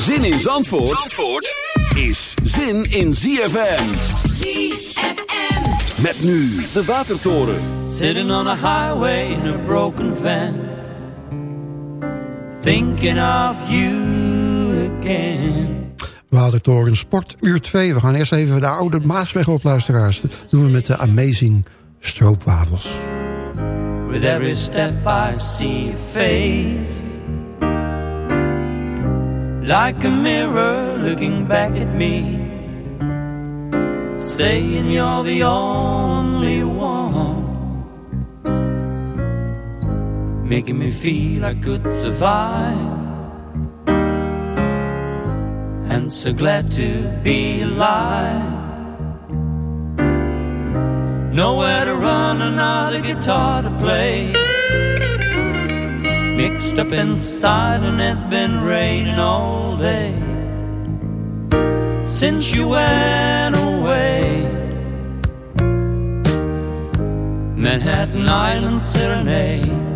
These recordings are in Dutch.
Zin in Zandvoort, Zandvoort is zin in ZFM. ZFM. Met nu de Watertoren. Sitting on a highway in a broken van Thinking of you again Watertoren Sport, uur 2. We gaan eerst even de oude Maasweg op, luisteraars. Dat doen we met de Amazing Stroopwafels. With every step I see face Like a mirror looking back at me Saying you're the only one. Making me feel I could survive. And so glad to be alive. Nowhere to run, another guitar to play. Mixed up inside, and it's been raining all day. Since you went away, Manhattan Island Serenade.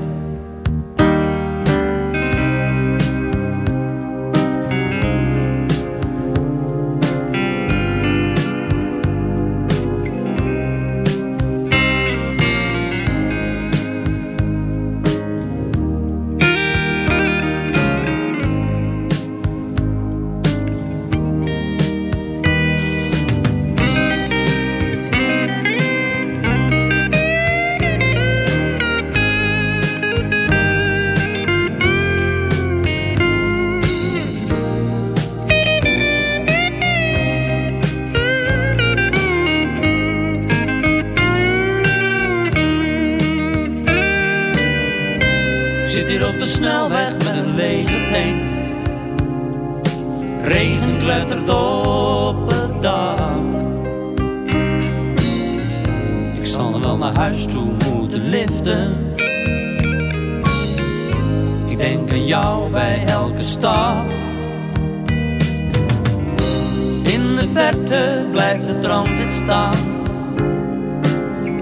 Blijft de transit staan.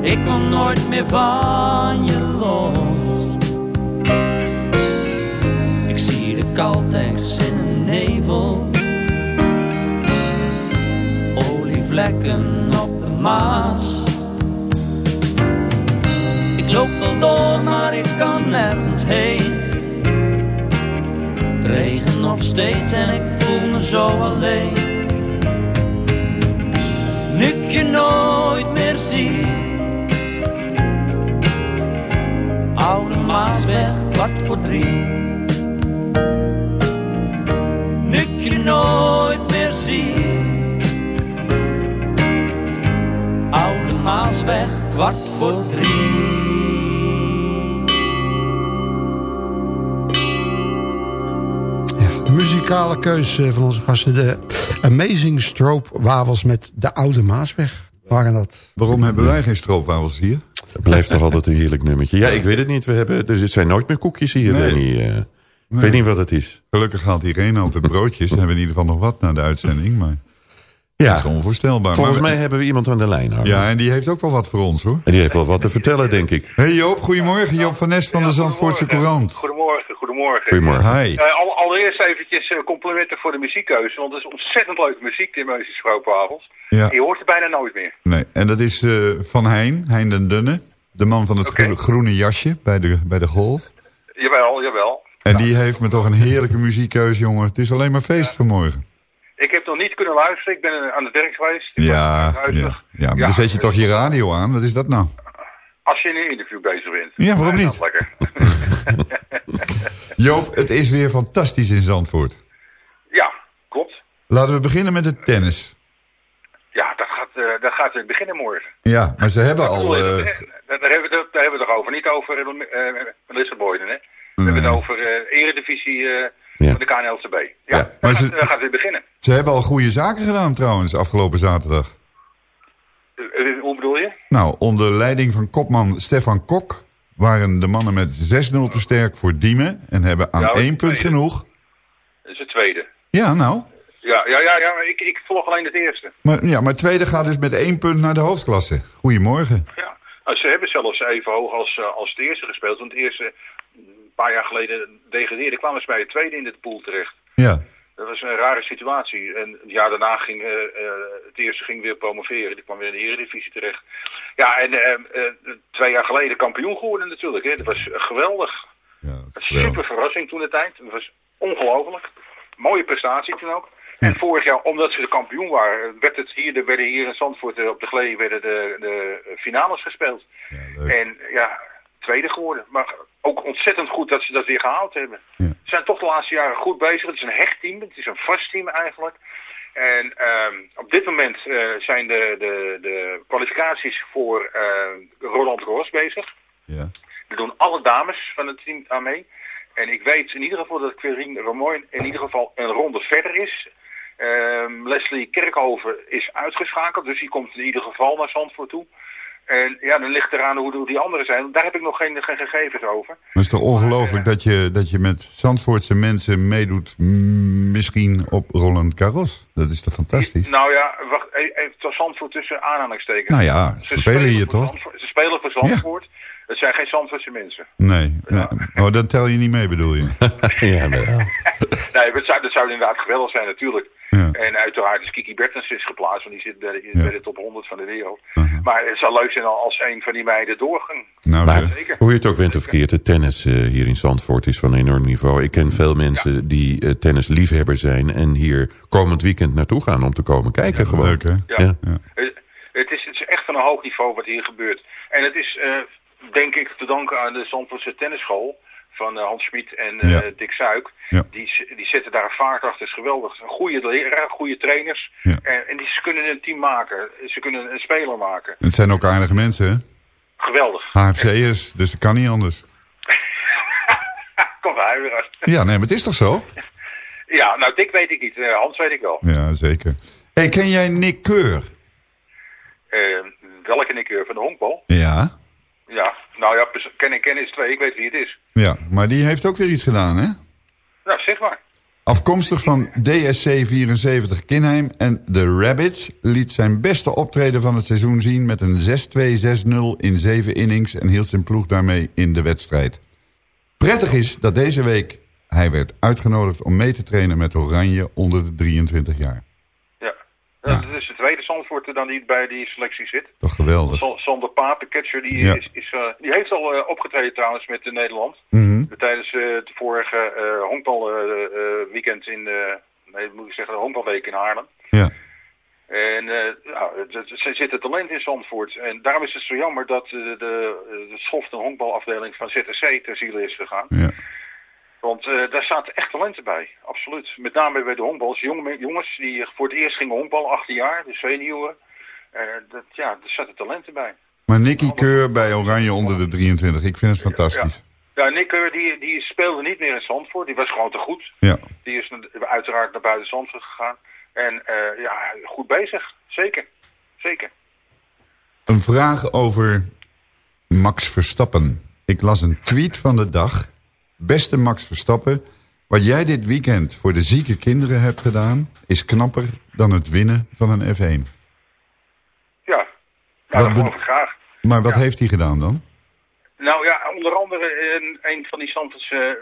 Ik kom nooit meer van je los. Ik zie de Caltex in de nevel. Olievlekken op de Maas. Ik loop wel door, maar ik kan nergens heen. Het nog steeds en ik voel me zo alleen. Je nooit meer zie. Oude Maasweg, kwart voor drie. Nu ik je nooit meer zie. Oude Maasweg, kwart voor drie. Muzikale keus eh, van onze gasten. De Amazing Stroop Wafels met de Oude Maasweg. Waren dat? Waarom hebben wij geen stroopwafels hier? Het blijft toch altijd een heerlijk nummertje. Ja, ik weet het niet. We hebben, dus het zijn nooit meer koekjes hier, Nee. Lenny. eh. Ik weet niet wat het is. Gelukkig haalt Irene altijd broodjes. Dan hebben we in ieder geval nog wat na de uitzending. Maar dat Ja, is onvoorstelbaar. volgens Maar- mij hebben we iemand aan de lijn. Ja, en die heeft ook wel wat voor ons hoor. En die heeft wel wat te vertellen, denk ik. Hey Joop, goedemorgen. Joop van Nest van de Zandvoortse Courant. Goedemorgen, goedemorgen. Goedemorgen. Hi. Eh, al, allereerst eventjes eh, complimenten voor de muziekkeuze, want het is ontzettend leuke muziek, de Meusje Stroopwafels. Ja. Je hoort er bijna nooit meer. Nee, en dat is eh, Van Hein, Hein den Dunne. De man van het groene jasje bij de, bij de golf. Jawel, jawel. En die heeft me toch een heerlijke muziekkeuze, jongen. Het is alleen maar feest vanmorgen. Ik heb nog niet kunnen luisteren, ik ben aan het werk geweest. Ja, het ja, ja, maar dan zet je toch je radio aan? Wat is dat nou? Als je in een interview bezig bent. Ja, waarom niet? lekker. Joop, het is weer fantastisch in Zandvoort. ja, klopt. Laten we beginnen met het tennis. Ja, dat gaat, eh, dat gaat weer beginnen morgen. Ja, maar ze hebben al... Eh, daar, daar hebben we het, daar hebben we het toch over. Niet over uh, Melissa Boyden, hè? We hebben het over eh eredivisie eh, Ja. van de KNLCB. Ja, Ja, dat, maar gaat, ze- gaat weer beginnen. Ze hebben al goede zaken gedaan trouwens, afgelopen zaterdag. Eh, hoe bedoel je? Nou, onder leiding van kopman Stefan Kok... waren de mannen met 6-0 te sterk voor Diemen... en hebben aan is één punt tweede. genoeg. Dat is het tweede. Ja, nou. Ja, ja, ja, ja maar ik, ik volg alleen het eerste. Maar, ja, maar tweede gaat dus met één punt naar de hoofdklasse. Goedemorgen. Ja. Nou, ze hebben zelfs even hoog als, eh, als het eerste gespeeld. Want het eerste, een paar jaar geleden, degradeerde, kwamen ze bij het tweede in de pool terecht. Ja, Dat was een rare situatie. En het jaar daarna ging eh, eh, het eerste ging weer promoveren. Die kwam weer in de Eredivisie terecht. Ja, en eh, eh, twee jaar geleden kampioen geworden natuurlijk. Hè. Dat was geweldig. ja dat. Super verrassing toen de tijd. Het was ongelooflijk. Mooie prestatie toen ook. En vorig jaar, omdat ze de kampioen waren, werd het hier, er werden hier in Zandvoort eh, op de Glee werden de, de finales gespeeld. Ja. En ja, tweede geworden. Maar ook ontzettend goed dat ze dat weer gehaald hebben. Ja. Ze zijn toch de laatste jaren goed bezig. Het is een hecht team. Het is een vast team eigenlijk. En ehm, op dit moment eh, zijn de, de, de kwalificaties voor eh, Roland Garros bezig. Ja. Er doen alle dames van het team aan mee. En ik weet in ieder geval dat Querine Ramoin in ieder geval een ronde verder is. Ehm, Leslie Kerkhoven is uitgeschakeld, dus die komt in ieder geval naar Zandvoort toe. En ja, dan ligt eraan hoe hoe die anderen zijn. Daar heb ik nog geen, geen gegevens over. Maar het is toch ongelooflijk dat je, dat je met Zandvoortse mensen meedoet... misschien op Roland Garros. Dat is toch fantastisch? Nou ja, wacht, even Zandvoort tussen aanhalingstekens. Nou ja, ze spelen hier toch? Zandvoort- Ze spelen voor Zandvoort. Het zijn geen Zandvoortse mensen. Nee. nee. Oh, dan tel je niet mee bedoel je? ja, maar, Nee, dat zou, dat zou inderdaad geweldig zijn natuurlijk. Ja. En uiteraard is Kiki Bertens is geplaatst, want die zit bij de, Ja. bij de top 100 van de wereld. Uh-huh. Maar het zou leuk zijn als een van die meiden doorging. Nou, maar. Zeker. hoe je het ook went of keert, het tennis eh, hier in Zandvoort is van enorm niveau. Ik ken veel mensen die eh, tennisliefhebber zijn en hier komend weekend naartoe gaan om te komen kijken. gewoon. leuk hè? Ja. Ja. Het, het, is, het is echt van een hoog niveau wat hier gebeurt. En het is, eh, denk ik, te danken aan de Zandvoortse tennisschool van eh, Hans Schmid en eh, Ja. Dick Suik. Ja. Die, die zetten daar vaart achter, is geweldig. Een goede leraar, goede trainers. Ja. En, en die ze kunnen een team maken. Ze kunnen een speler maken. Het zijn ook aardige mensen hè? Geweldig. HFC'ers, dus dat kan niet anders. komt hij weer uit. Ja, nee, maar het is toch zo? Ja, nou, Dick weet ik niet. Eh, Hans weet ik wel. Ja, zeker. hey, ken jij Nick Keur? Welke Nick Keur van de honkbal? Ja. Ja, nou ja, pers- ken en ken is twee. Ik weet wie het is. Ja, maar die heeft ook weer iets gedaan, hè? Nou, zeg maar. Afkomstig van DSC 74 Kinheim en de Rabbits liet zijn beste optreden van het seizoen zien met een 6-2-6-0 in 7 innings en hield zijn ploeg daarmee in de wedstrijd. Prettig is dat deze week hij werd uitgenodigd om mee te trainen met Oranje onder de 23 jaar. Ja. Dat is de tweede Zandvoorter dan die bij die selectie zit. Toch geweldig. Sa- Sander Paap, de catcher, die, Ja. is, is, eh, die heeft al eh, opgetreden trouwens met eh, Nederland. Mhm. Tijdens het vorige eh honkbalweekend weekend in, nee, moet ik zeggen, de honkbalweek in Haarlem. Ja. En eh ja, het- het- er zit talent in Zandvoort. En daarom is het zo jammer dat de, de, de schoft- en honkbalafdeling van ZSC ter ziele is gegaan. Ja. Want eh, daar zaten echt talenten bij, absoluut. Met name bij de honkbals. Jonge, jongens die voor het eerst gingen honkballen, 18 jaar, de senioren. Eh, dat, ja, er zaten talenten bij. Maar Nicky Keur bij Oranje onder de 23, ik vind het fantastisch. Ja, Nick Keur, die, die speelde niet meer in Zandvoort. Die was gewoon te goed. Ja. Die is uiteraard naar buiten Zandvoort gegaan. En eh, ja, goed bezig. Zeker. Zeker. Een vraag over Max Verstappen. Ik las een tweet van de dag. Beste Max Verstappen, wat jij dit weekend voor de zieke kinderen hebt gedaan... is knapper dan het winnen van een F1. Ja, nou, dat graag. Maar wat Ja. heeft hij gedaan dan? Nou ja, onder andere een, een van die Zandvoortse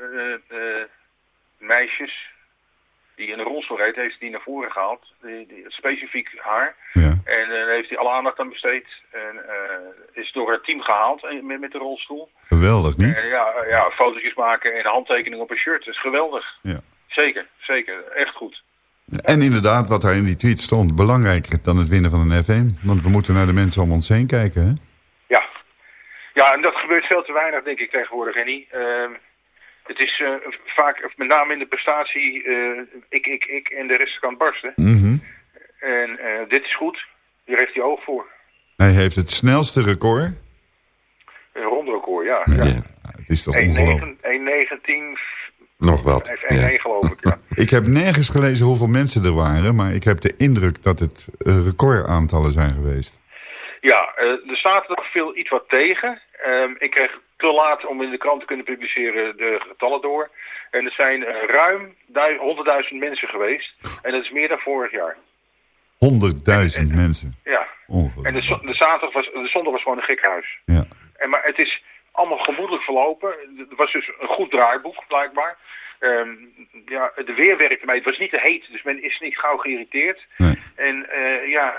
eh, eh, meisjes... die in een rolstoel reed, heeft die naar voren gehaald. Die, die, specifiek haar. Ja. En eh, daar heeft hij alle aandacht aan besteed. En eh, is door het team gehaald eh, met, met de rolstoel. Geweldig, niet? En ja, ja, fotootjes maken en handtekening op een shirt. Dat is geweldig. Ja. Zeker, zeker. Echt goed. En inderdaad, wat daar in die tweet stond... belangrijker dan het winnen van een F1. Want we moeten naar de mensen om ons heen kijken, hè? Ja. Ja, en dat gebeurt veel te weinig, denk ik, tegenwoordig, Henny. Ehm, het is eh, vaak, met name in de prestatie, eh, ik, ik, ik en de rest kan barsten. Mhm. En eh, dit is goed. Hier heeft hij oog voor. Hij heeft het snelste record. Een rondrecord, ja. ja. Ja, Het is toch ongelooflijk. 1.19, nog wat. F1 1 Ja. geloof ik, ja. Ik heb nergens gelezen hoeveel mensen er waren... maar ik heb de indruk dat het recordaantallen zijn geweest. Ja, eh, er staat nog veel iets wat tegen. Ehm, ik kreeg te laat om in de krant te kunnen publiceren de getallen door. En er zijn eh, ruim dui- 100.000 mensen geweest. En dat is meer dan vorig jaar. 100.000 mensen. Ja. En de, de, zaterdag was, de zondag was gewoon een gekhuis. Ja. En, maar het is allemaal gemoedelijk verlopen. Er was dus een goed draaiboek, blijkbaar. Ehm, ja, de weer werkte mee. Het was niet te heet, dus men is niet gauw geïrriteerd. Nee. En eh, ja,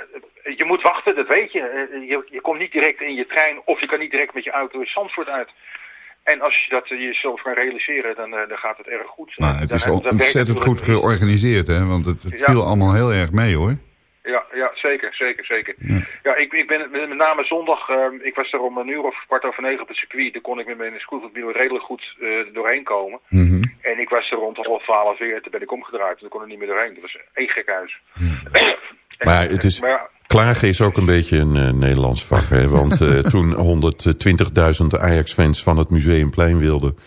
je moet wachten, dat weet je. Eh, je. Je komt niet direct in je trein of je kan niet direct met je auto in Zandvoort uit. En als je dat eh, jezelf kan realiseren, dan, dan gaat het erg goed. Maar het Dan- is werkt ontzettend goed georganiseerd, hè? Want het, het Ja. viel allemaal heel erg mee, hoor. Ja, ja zeker, zeker, zeker. Ja. Ja, ik, ik ben met name zondag, ehm, ik was er om een uur of kwart over negen op het circuit. Daar kon ik met mijn scootermobiel redelijk goed eh, doorheen komen. Mhm. En ik was er rond half twaalf weer, toen ben ik omgedraaid. Toen kon ik niet meer doorheen. Dat was één gek huis. Maar het is, Maar klagen is ook een beetje een eh, Nederlands vak. Hè? Want eh, toen 120.000 Ajax-fans van het Museumplein wilden...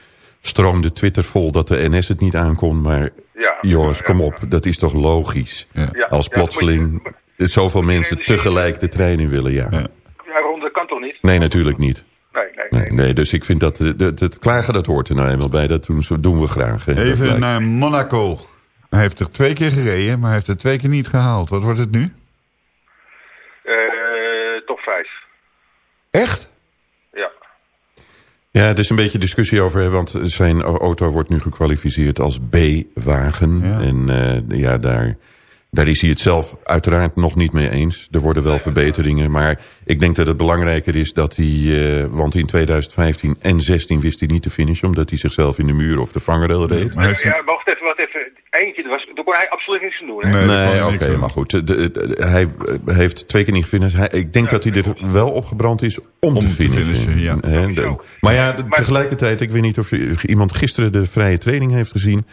stroomde Twitter vol dat de NS het niet aankon. Maar Ja, jongens, ja, kom op, dat is toch logisch? Als plotseling je- zoveel mensen tegelijk de trein in willen, ja. Ja. ja, Ron, dat kan toch niet? Nee, natuurlijk niet. Nee, nee, Nee, nee. dus ik vind dat het, het, het klagen, dat hoort er nou eenmaal bij. Dat doen, zo doen we graag. hè. Even naar Monaco. Hij heeft er twee keer gereden, maar hij heeft er twee keer niet gehaald. Wat wordt het nu? Eh, top 5. Echt? Ja. Het is een beetje discussie over, want zijn auto wordt nu gekwalificeerd als B-wagen. Ja. En eh, ja, daar, daar is hij het zelf uiteraard nog niet mee eens. Er worden wel verbeteringen, maar ik denk dat het belangrijker is dat hij... eh, want in 2015 en 16 wist hij niet te finishen, omdat hij zichzelf in de muur of de vangrail reed. Hij... Ja, wacht even, wacht even. Eentje, er was, daar kon hij absoluut niks aan doen. Hè? Nee, Nee, oké, maar goed. De, de- de- hij eh, heeft twee keer niet gefinished. Hij, ik denk dat hij er wel opgebrand is om, te te finishen. finishen, ja. Maar ja, de- Maar- tegelijkertijd, ik weet niet of iemand gisteren de vrije training heeft gezien.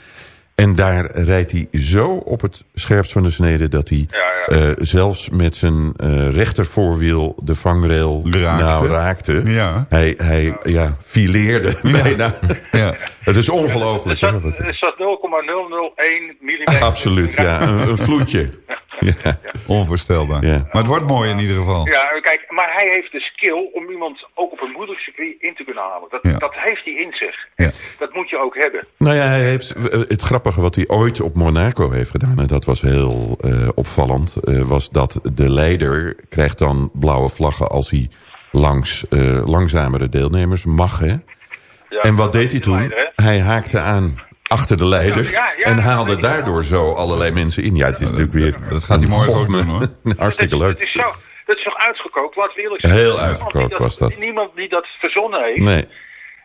En daar rijdt hij zo op het scherpst van de snede... dat hij Ja, ja. eh, zelfs met zijn eh rechtervoorwiel de vangrail Raakte. nou raakte. Ja. Hij, hij ja, fileerde bijna. Ja. Het is ongelooflijk. hè, zat, wat- er zat 0,001 millimeter. Absoluut, ja. Een, een vloedje. Ja, Onvoorstelbaar. Ja. Maar het wordt mooi in ieder geval. Ja, kijk, maar hij heeft de skill om iemand ook op een moeilijk circuit in te kunnen halen. Dat, Ja. dat heeft hij in zich. Ja. Dat moet je ook hebben. Nou ja, hij heeft, het grappige wat hij ooit op Monaco heeft gedaan... en dat was heel eh, opvallend... eh, was dat de leider krijgt dan blauwe vlaggen... als hij langs eh, langzamere deelnemers mag, hè? Ja, en wat deed hij toen? leider, hij haakte aan achter de leider... Ja, ja, ja, en dat haalde daardoor zo allerlei mensen in. Ja, het is natuurlijk weer... dat gaat hij morgen ook doen, hoor. Hartstikke dat, is- leuk. Dat is, zo, dat is toch uitgekookt, laten we eerlijk zijn. Heel Niemand uitgekookt die was dat. Niemand die dat verzonnen heeft, Nee,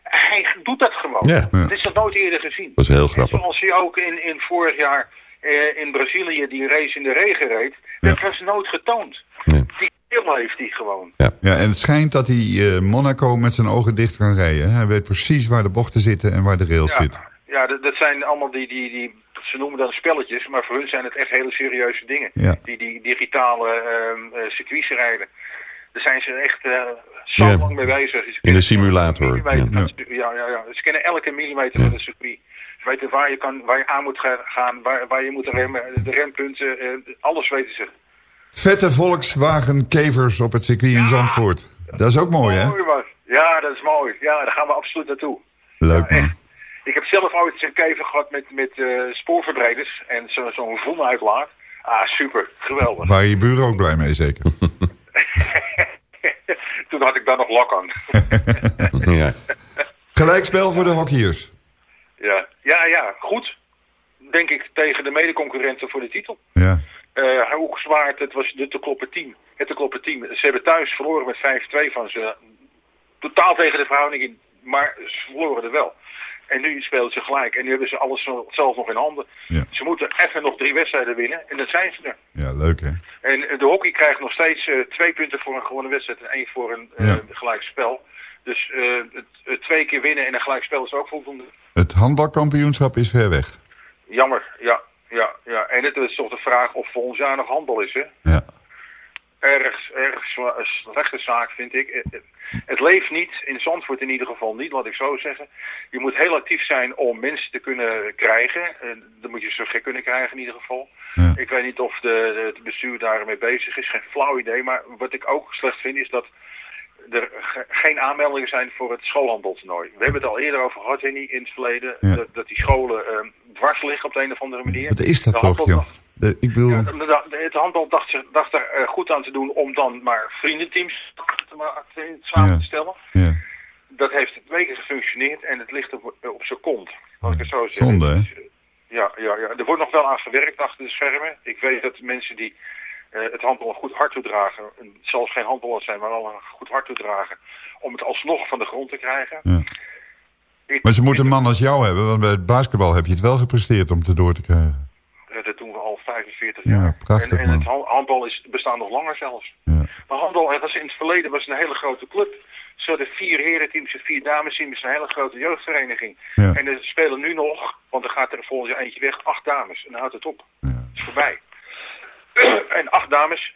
hij doet dat gewoon. Ja. Het is nog nooit eerder gezien. dat is heel En grappig. zoals hij ook in, in vorig jaar eh, in Brazilië die race in de regen reed, dat was nooit getoond. Nee. Die skill heeft hij gewoon. Ja, en het schijnt dat hij eh, Monaco met zijn ogen dicht kan rijden. Hij weet precies waar de bochten zitten en waar de rails Ja, zitten. Ja dat, dat zijn allemaal die, die, die, ze noemen dan spelletjes, maar voor hun zijn het echt hele serieuze dingen. Ja. Die, die digitale circuits rijden. Daar zijn ze echt eh, zo Ja. lang mee bezig. Ze In de simulator. Ja. van Ja, ja, ja. Ze kennen elke millimeter van het circuit. Ze weten waar je, kan, waar je aan moet ga- gaan, waar, waar je moet remmen, de rempunten, eh, alles weten ze. Vette Volkswagen kevers op het circuit in Zandvoort. Dat is ook mooi, hè? Ja, dat is mooi. Ja, daar gaan we absoluut naartoe. Leuk, man. Echt. Ik heb zelf ooit een kever gehad met, met eh, spoorverbreders en zo- zo'n voenuitlaat. Ah, super. Geweldig. Waar je buren ook blij mee, zeker. Toen had ik daar nog lak aan. Ja. Gelijkspel voor de hockeyers. ja. ja, ja, goed. Denk ik tegen de medeconcurrenten voor de titel. Ja. Eh Hoekzwaard, het was de te kloppen team. Het te kloppen team. Ze hebben thuis verloren met 5-2 van ze. Totaal tegen de verhouding in, maar ze verloren er wel. En nu spelen ze gelijk. En nu hebben ze alles zelf nog in handen. Ja. Ze moeten even nog drie wedstrijden winnen. En dan zijn ze er. Ja, leuk, hè? En eh, de hockey krijgt nog steeds eh, twee punten voor een gewone wedstrijd en één voor een eh Ja. gelijk spel. Dus het, het twee keer winnen en een gelijk spel is ook voldoende. Het handbalkampioenschap is ver weg. Jammer, ja. ja, ja. En het is toch de vraag of volgend jaar nog handbal is, hè? Ja. Erg, erg zwa- slechte zaak, vind ik. Eh, eh, Het leeft niet, in Zandvoort in ieder geval niet, laat ik zo zeggen. Je moet heel actief zijn om mensen te kunnen krijgen. Eh, Dan moet je ze gek kunnen krijgen in ieder geval. Ja. Ik weet niet of de, het bestuur daarmee bezig is, geen flauw idee. Maar wat ik ook slecht vind is dat er ge- geen aanmeldingen zijn voor het schoolhandeltoernooi. We hebben het al eerder over gehad, Henny, in het verleden. Ja. Dat, dat die scholen eh, dwars liggen op de een of andere manier. Wat is dat De toch, joh? De, ik bedoel... ja, het handbal dacht, ze- dacht er eh, goed aan te doen om dan maar vriendenteams te samen Ja. te stellen. Ja. Dat heeft weken gefunctioneerd en het ligt op, op zijn kont. Als ik het zo zeg. Zonde, hè? Eh, Ja, ja, ja, er wordt nog wel aan gewerkt achter de schermen. Ik weet dat mensen die eh, het handbal een goed hart toedragen, en zal geen handballers zijn, maar wel een goed hart toedragen, om het alsnog van de grond te krijgen. Ja. Ik- Maar ze moeten een man als jou hebben, want bij het basketbal heb je het wel gepresteerd om het door te krijgen. Dat doen we al 45 Ja, jaar. prachtig, en het han- handbal is, bestaat nog langer zelfs. Ja. Maar handbal het was in het verleden was een hele grote club. Ze hadden vier herenteams en vier damesteams, een hele grote jeugdvereniging. Ja. En er spelen nu nog, want er gaat er volgens jaar eentje weg, acht dames. En dan houdt het op. Ja. Het is voorbij. en acht dames,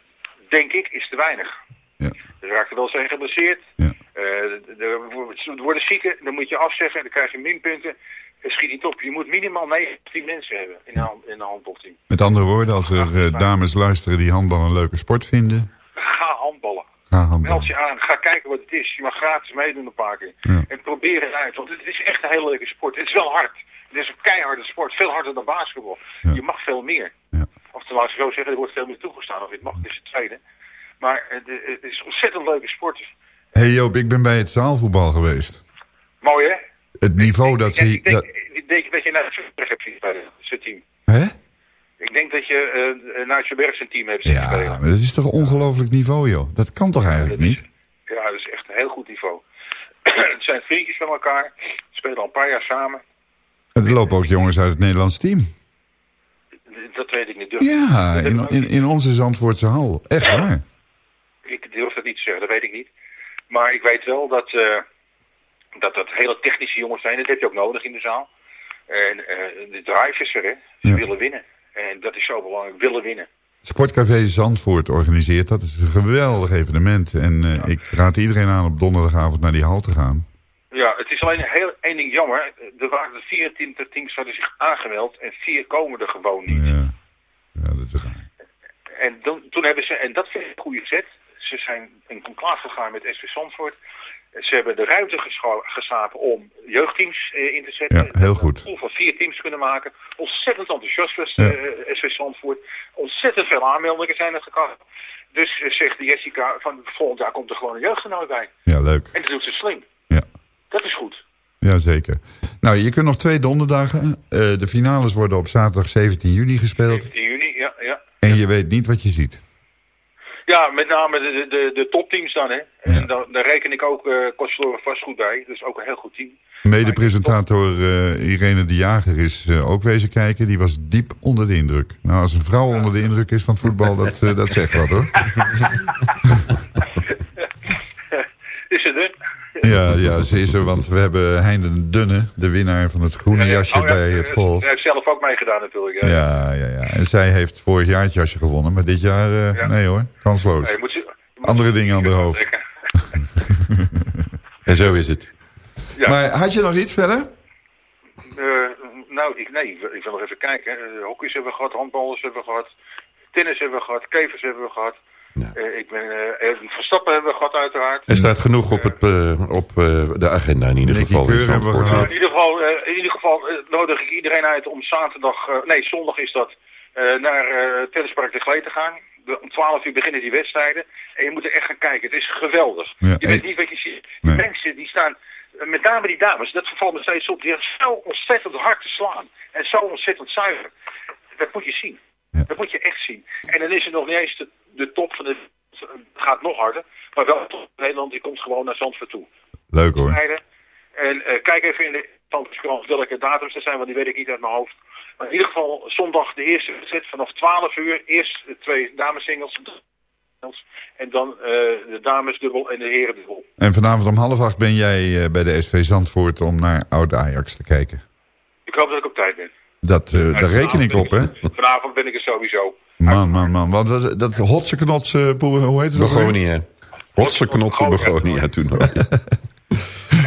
denk ik, is te weinig. Ja. Er raakten wel zijn geblesseerd. Ja. Er er worden zieken, dan moet je afzeggen, dan krijg je minpunten. Schiet niet op. Je moet minimaal 19 mensen hebben in een, hand- in een handbalteam. Met andere woorden, als er eh, dames luisteren die handbal een leuke sport vinden, Ga handballen. ga Meld handballen. je aan, ga kijken wat het is. Je mag gratis meedoen een paar keer. Ja. En probeer het uit, want het is echt een hele leuke sport. Het is wel hard. Het is een keiharde sport, veel harder dan basketbal. Ja. Je mag veel meer. Ja. Of te zo zeggen, er wordt veel meer toegestaan. Of het mag, is het tweede. Maar het, het is een ontzettend leuke sport. Hé hey Joop, ik ben bij het zaalvoetbal geweest. Mooi hè? Het niveau dat ik, ze... ik, denk, dat- ik denk dat je naar het Berg hebt zien spelen, zijn team. Hè? Ik denk dat je uh, naar het Berg zijn team hebt zien Ja, spelen. maar dat is toch een ongelooflijk niveau, joh. Dat kan toch eigenlijk is- niet? Ja, dat is echt een heel goed niveau. het zijn vriendjes van elkaar. Spelen al een paar jaar samen. Er lopen ook jongens uit het Nederlands team. Dat weet ik niet. Durf, Ja, in, in, in onze Zandvoortse hal. Echt waar. Ik durf dat niet te zeggen, dat weet ik niet. Maar ik weet wel dat, eh, dat dat hele technische jongens zijn. Dat heb je ook nodig in de zaal. En eh, de drive is er, hè. Ze Ja. willen winnen. En dat is zo belangrijk, willen winnen. Sportcafé Zandvoort organiseert. Dat is een geweldig evenement. En eh, ik raad iedereen aan op donderdagavond naar die hal te gaan. Ja, het is alleen heel één ding jammer. Er waren er 24 teams hadden zich aangemeld en vier komen er gewoon niet. Ja, ja dat is raar. En dan, toen hebben ze, en dat vind ik een goede zet, ze zijn in conclave gegaan met SV Zandvoort. Ze hebben de ruimte gescha- geschapen om jeugdteams eh, in te zetten. Ja, heel goed. Een pool van vier teams kunnen maken. Ontzettend enthousiast was Ja. eh, SV Zandvoort. Ontzettend veel aanmeldingen zijn er gekomen. Dus eh, zegt Jessica, van volgend jaar komt er gewoon een jeugdgenoot bij. Ja, leuk. En dat doet ze slim. Ja. Dat is goed. Ja, zeker. Nou, je kunt nog twee donderdagen. Eh, de finales worden op zaterdag 17 juni gespeeld. 17 juni, ja, ja. En je weet niet wat je ziet. Ja, met name de, de, de, topteams dan, hè. En dan, daar reken ik ook uh, Kostverloren vast goed bij. Dat is ook een heel goed team. Mede-presentator eh, Irene de Jager is eh, ook wezen kijken. Die was diep onder de indruk. Nou, als een vrouw onder de indruk is van het voetbal, dat, eh, dat zegt wat hoor. is het dun? Ja, ja, ze is er, want we hebben Hein Dunne, de winnaar van het groene jasje Oh, ja, bij het eh, golf. Hij heeft zelf ook meegedaan natuurlijk. Ja. Ja, ja, ja. En zij heeft vorig jaar het jasje gewonnen, maar dit jaar, eh, Ja. nee hoor, kansloos. Nee, je moet ze- je moet Andere dingen aan de hoofd. En zo is het. Ja. Maar had je nog iets verder? Eh, nou, ik, nee, ik wil, nog even kijken. Hockeys hebben we gehad, handballers hebben we gehad, tennis hebben we gehad, kevers hebben we gehad. Ja. Eh, ik ben, eh, eh, Verstappen hebben we gehad uiteraard. Er staat genoeg op, het, eh, op eh, de agenda in ieder geval. in gehad. in ieder geval, in ieder geval nodig ik iedereen uit om zaterdag, eh, nee zondag is dat, eh, naar eh Tennispark de Glee te gaan. De- om 12 uur beginnen die wedstrijden. En je moet er echt gaan kijken. Het is geweldig. Ja, je weet niet wat je ziet. Nee. Die mensen die staan, met name die dames, dat valt me steeds op. Die hebben zo ontzettend hard te slaan. En zo ontzettend zuiver. Dat moet je zien. Ja. Dat moet je echt zien. En dan is het nog niet eens de, de top van de... Het gaat nog harder. Maar wel top van Nederland, die komt gewoon naar Zandvoort toe Leuk hoor. En eh, kijk even in de Zandvoortskrant welke datums er zijn, want die weet ik niet uit mijn hoofd. Maar in ieder geval zondag de eerste wedstrijd vanaf 12 uur. Eerst de twee damessingles en dan eh, de damesdubbel en de herendubbel. En vanavond om half acht ben jij eh, bij de SV Zandvoort om naar Oud Ajax te kijken. Ik hoop dat ik op tijd ben. Dat, eh, daar reken ik op, hè? Vanavond ben ik er sowieso. Man, man, man. Wat was het? dat hotse knots, eh, poel- hoe heet het? ook? Begonia. Hotse knotse Begonia toen nog.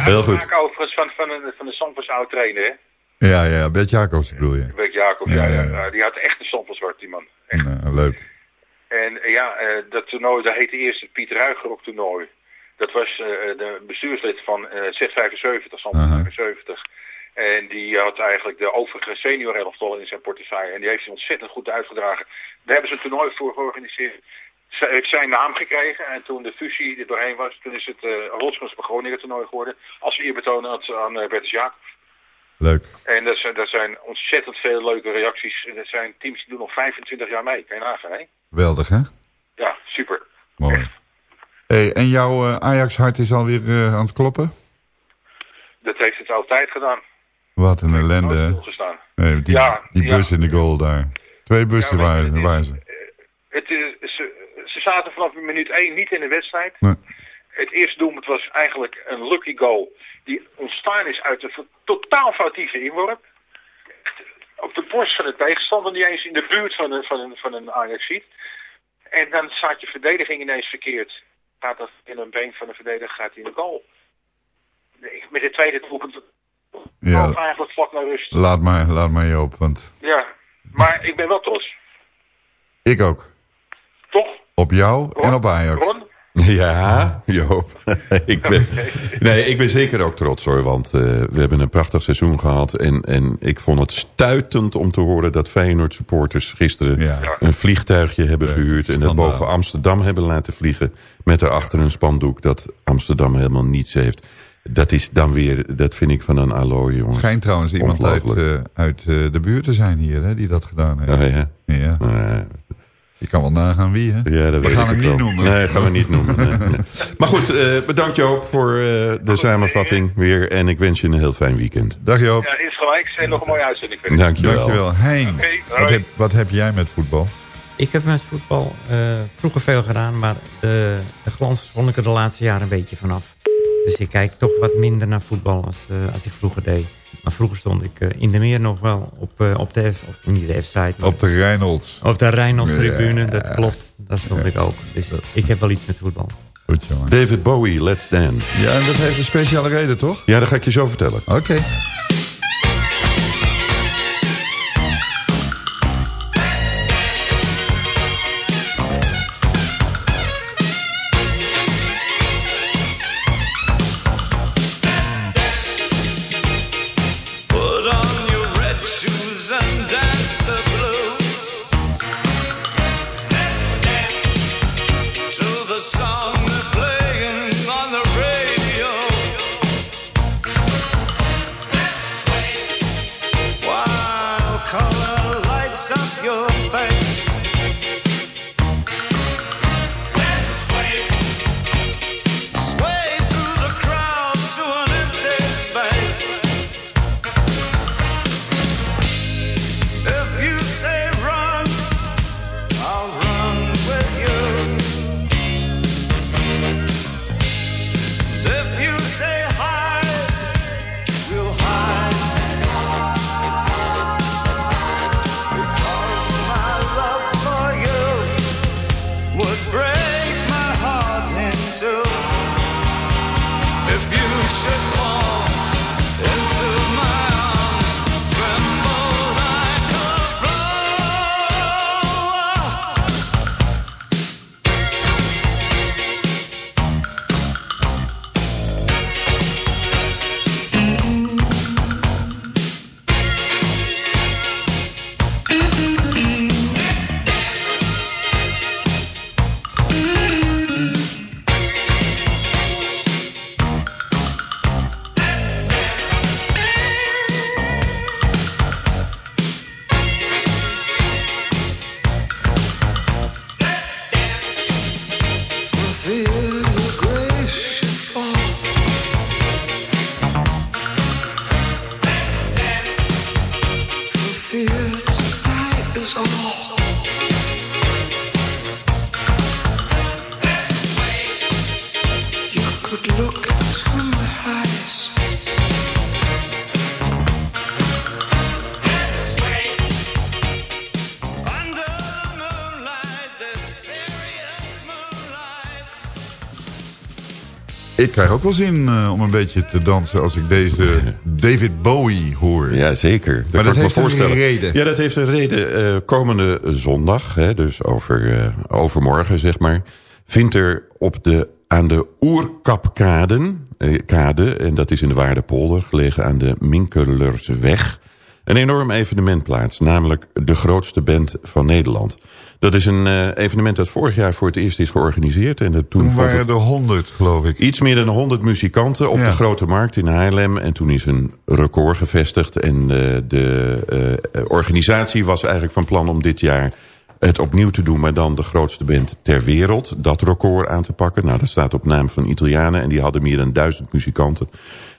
Heel goed. Ik overigens van, van, een- van de oud trainer, hè. Ja, ja. Bert Jacobs bedoel je. Weet Jacob, ja, Ja. Die had echt een Zandvoortswart, die man. Echt. Nou, leuk. En eh, ja, eh, dat toernooi, dat heette eerst het Piet Ruigerok toernooi. Dat was eh, de bestuurslid van eh Z75, Zandvoort Aha. 75. En die had eigenlijk de overige senior elftal in zijn portefeuille. En die heeft hij ontzettend goed uitgedragen. Daar hebben ze een toernooi voor georganiseerd. Ze heeft zijn naam gekregen. En toen de fusie er doorheen was, toen is het uh, Rotsmans Groningen toernooi geworden. Als eerbetoon aan, aan uh, Bertus Jaak. Leuk. En dat zijn, zijn ontzettend veel leuke reacties. En dat zijn teams die doen nog 25 jaar mee. Kan je nagaan, hè? Geweldig, hè? Ja, super. Mooi. Hey, en jouw eh, Ajax-hart is alweer uh, aan het kloppen? Dat heeft het altijd gedaan. Wat een ellende. Nee, die, Ja, die ja. bus in de goal daar. Twee bussen Ja, waren, het- waren ze. Het is, ze, ze zaten vanaf minuut 1 niet in de wedstrijd. Nee. Het eerste doelpunt was eigenlijk een lucky goal. Die ontstaan is uit een totaal foutieve inworp. Op de borst van de tegenstander, niet eens in de buurt van een, van een, van een Ajaxiet. En dan staat je verdediging ineens verkeerd. Gaat dat in een been van de verdediger gaat hij in de goal. Met het tweede doelpunt Ja. eigenlijk vlak naar rust. Laat maar, laat maar Joop, want Ja, maar ik ben wel trots. ik ook. Toch? Op jou Ron? en op Ajax. Ron? Ja, Joop. ik, ben, nee, ik ben zeker ook trots hoor. Want uh, we hebben een prachtig seizoen gehad. En, en ik vond het stuitend om te horen dat Feyenoord supporters gisteren Ja. een vliegtuigje hebben gehuurd. En dat boven Amsterdam hebben laten vliegen. Met daarachter een spandoek dat Amsterdam helemaal niets heeft. Dat is dan weer, dat vind ik van een allooi jongens. schijnt trouwens iemand uit, eh, uit eh, de buurt te zijn hier, hè, die dat gedaan heeft. Oh, ja. Ja, je kan wel nagaan wie, hè? Ja, dat We weet gaan ik hem het niet wel. noemen. Nee, gaan we niet noemen. nee, nee. Maar goed, eh, bedankt Joop voor eh, de samenvatting weer. En ik wens je een heel fijn weekend. Dag Joop. Ja, is gelijk. En nog een mooie uitzending. vind ik. Dankjewel. Dankjewel. Hein, Oké, wat, heb, wat heb jij met voetbal? Ik heb met voetbal eh, vroeger veel gedaan, maar de, de glans vond ik er de laatste jaren een beetje vanaf. Dus ik kijk toch wat minder naar voetbal als, eh, als ik vroeger deed. Maar vroeger stond ik eh, in de meer nog wel op, eh, op de F, of niet de F-site. Op de Reynolds. Op de Rijnland-tribune, dat klopt. Daar stond ik ook. Dus ik heb wel iets met voetbal. Goed, jongen. David Bowie, Let's Dance. Ja, en dat heeft een speciale reden, toch? Ja, dat ga ik je zo vertellen. Oké. Ik krijg ook wel zin eh, om een beetje te dansen als ik deze David Bowie hoor. Ja, zeker. Dat Maar heeft een reden. Ja, dat heeft een reden. Eh, komende zondag, hè, dus over, eh, overmorgen zeg maar... vindt er op de, aan de Oerkapkaden, eh, kade, en dat is in de Waardepolder... gelegen aan de Minkelersweg... een enorm evenement plaats. Namelijk de grootste band van Nederland. Dat is een eh, evenement dat vorig jaar voor het eerst is georganiseerd. En dat toen Toen waren het- er honderd, geloof ik. Iets meer dan 100 muzikanten op Ja. de Grote Markt in Haarlem. En toen is een record gevestigd. En eh, de eh, organisatie was eigenlijk van plan om dit jaar het opnieuw te doen... maar dan de grootste band ter wereld, dat record aan te pakken. Nou, dat staat op naam van Italianen en die hadden meer dan duizend muzikanten.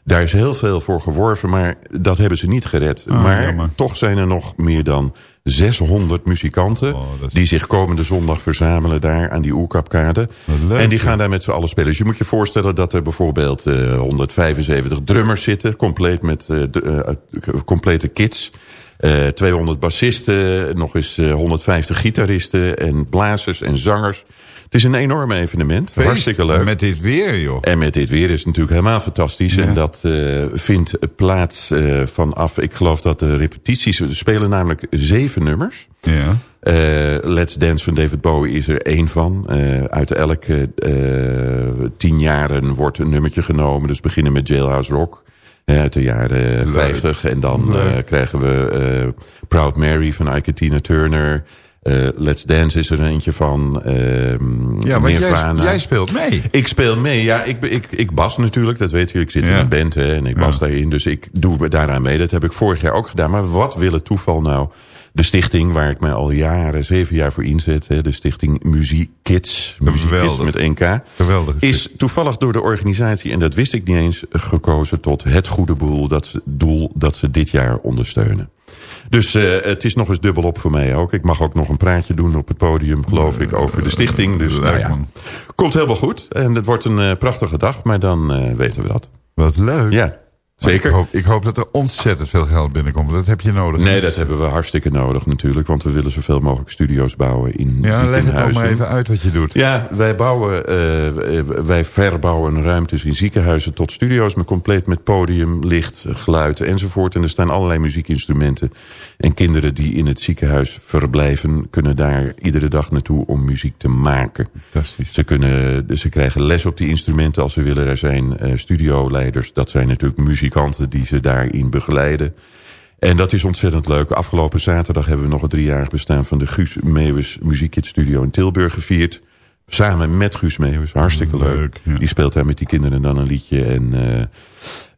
Daar is heel veel voor geworven, maar dat hebben ze niet gered. Ah, maar jammer. toch zijn er nog meer dan 600 muzikanten... Oh, is- die zich komende zondag verzamelen daar aan die Oerkapkade. En die gaan daar met z'n allen spelen. Dus je moet je voorstellen dat er bijvoorbeeld eh, 175 drummers zitten... compleet met eh, de, eh, complete kits... Eh 200 bassisten, nog eens eh, 150 gitaristen en blazers en zangers. Het is een enorm evenement, Feest hartstikke leuk. Met dit weer, joh. En met dit weer is het natuurlijk helemaal fantastisch. En dat eh, vindt plaats eh, vanaf, ik geloof dat de repetities... We spelen namelijk zeven nummers. Ja. Eh, Let's Dance van David Bowie is er één van. Eh, uit elke eh, tien jaren wordt een nummertje genomen. Dus beginnen met Jailhouse Rock eh, uit de jaren 50. En dan eh, krijgen we eh, Proud Mary van Ike Tina Turner... Eh, Let's Dance is er eentje van. ehm Ja, want jij, jij speelt mee. Ik speel mee, ja. Ik, ik, ik bas natuurlijk, dat weet u. Ik zit in een band hè, en ik bas Ja. daarin. Dus ik doe daaraan mee. Dat heb ik vorig jaar ook gedaan. Maar wat wil het toeval nou? De stichting waar ik mij al jaren, zeven jaar voor inzet. Hè, de stichting Muziek Kids. Muziek Kids met 1K. Geweldig. Is toevallig door de organisatie, en dat wist ik niet eens, gekozen tot het goede doel dat ze, doel dat ze dit jaar ondersteunen. Dus eh, het is nog eens dubbel op voor mij ook. Ik mag ook nog een praatje doen op het podium, geloof ik, over de stichting. Dus nou ja, komt helemaal goed. En het wordt een eh, prachtige dag, maar dan eh, weten we dat. Wat leuk. Ja, Zeker. Ik hoop, ik hoop dat er ontzettend veel geld binnenkomt. Dat heb je nodig. Nee, dat hebben we hartstikke nodig natuurlijk. Want we willen zoveel mogelijk studio's bouwen in Ja, leg het ziekenhuizen. maar even uit wat je doet. Ja, wij, bouwen, eh, wij verbouwen ruimtes in ziekenhuizen tot studio's... met compleet met podium, licht, geluid enzovoort. En er staan allerlei muziekinstrumenten. En kinderen die in het ziekenhuis verblijven... kunnen daar iedere dag naartoe om muziek te maken. Fantastisch. Ze, kunnen, dus ze krijgen les op die instrumenten als ze willen. Er zijn eh, studioleiders, dat zijn natuurlijk muzikanten die ze daarin begeleiden. En dat is ontzettend leuk. Afgelopen zaterdag hebben we nog het driejarig bestaan van de Guus Meeuwis Muziekhit Studio in Tilburg gevierd. Samen met Guus Meeuwis, hartstikke leuk. Leuk, ja. Die speelt daar met die kinderen dan een liedje. En, eh,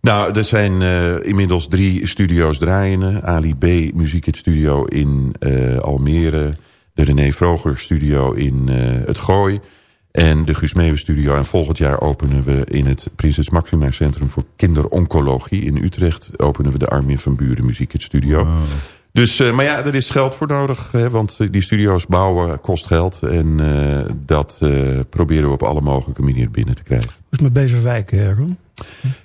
nou, er zijn eh, inmiddels drie studio's draaiende. Ali B Muziekhit Studio in eh, Almere. De René Vroger Studio in Het Gooi. En de Guus Studio. En volgend jaar openen we in het Prinses Maxima Centrum voor Kinderoncologie in Utrecht. Openen we de Armin van Buren Muziekhit Studio. Dus, eh, maar ja, er is geld voor nodig. Hè, want eh, die studio's bouwen kost geld. En eh, dat proberen we op alle mogelijke manieren binnen te krijgen. Hoe is het met Beverwijk, Ron?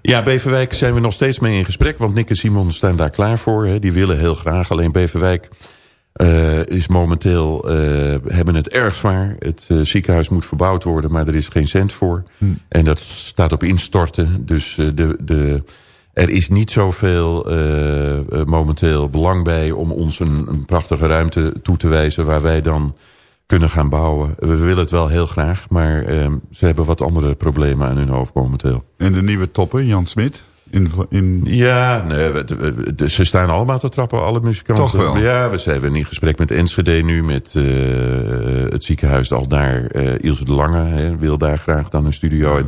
Ja, Beverwijk zijn we nog steeds mee in gesprek. Want Nick en Simon staan daar klaar voor. Hè. Die willen heel graag. Alleen Beverwijk eh, is momenteel, eh, hebben het erg zwaar. Het eh, ziekenhuis moet verbouwd worden, maar er is geen cent voor. En dat staat op instorten. Dus eh, de, de, er is niet zoveel momenteel belang bij om ons een, een prachtige ruimte toe te wijzen... waar wij dan kunnen gaan bouwen. We willen het wel heel graag, maar eh, ze hebben wat andere problemen aan hun hoofd momenteel. En de nieuwe topper, Jan Smit. In, in, Ja, nee, we- we- we- ze staan allemaal te trappen, alle muzikanten. Toch wel? Ja, we zijn in gesprek met Enschede nu, met eh, het ziekenhuis al daar. eh Ilse de Lange hè, wil daar graag dan een studio.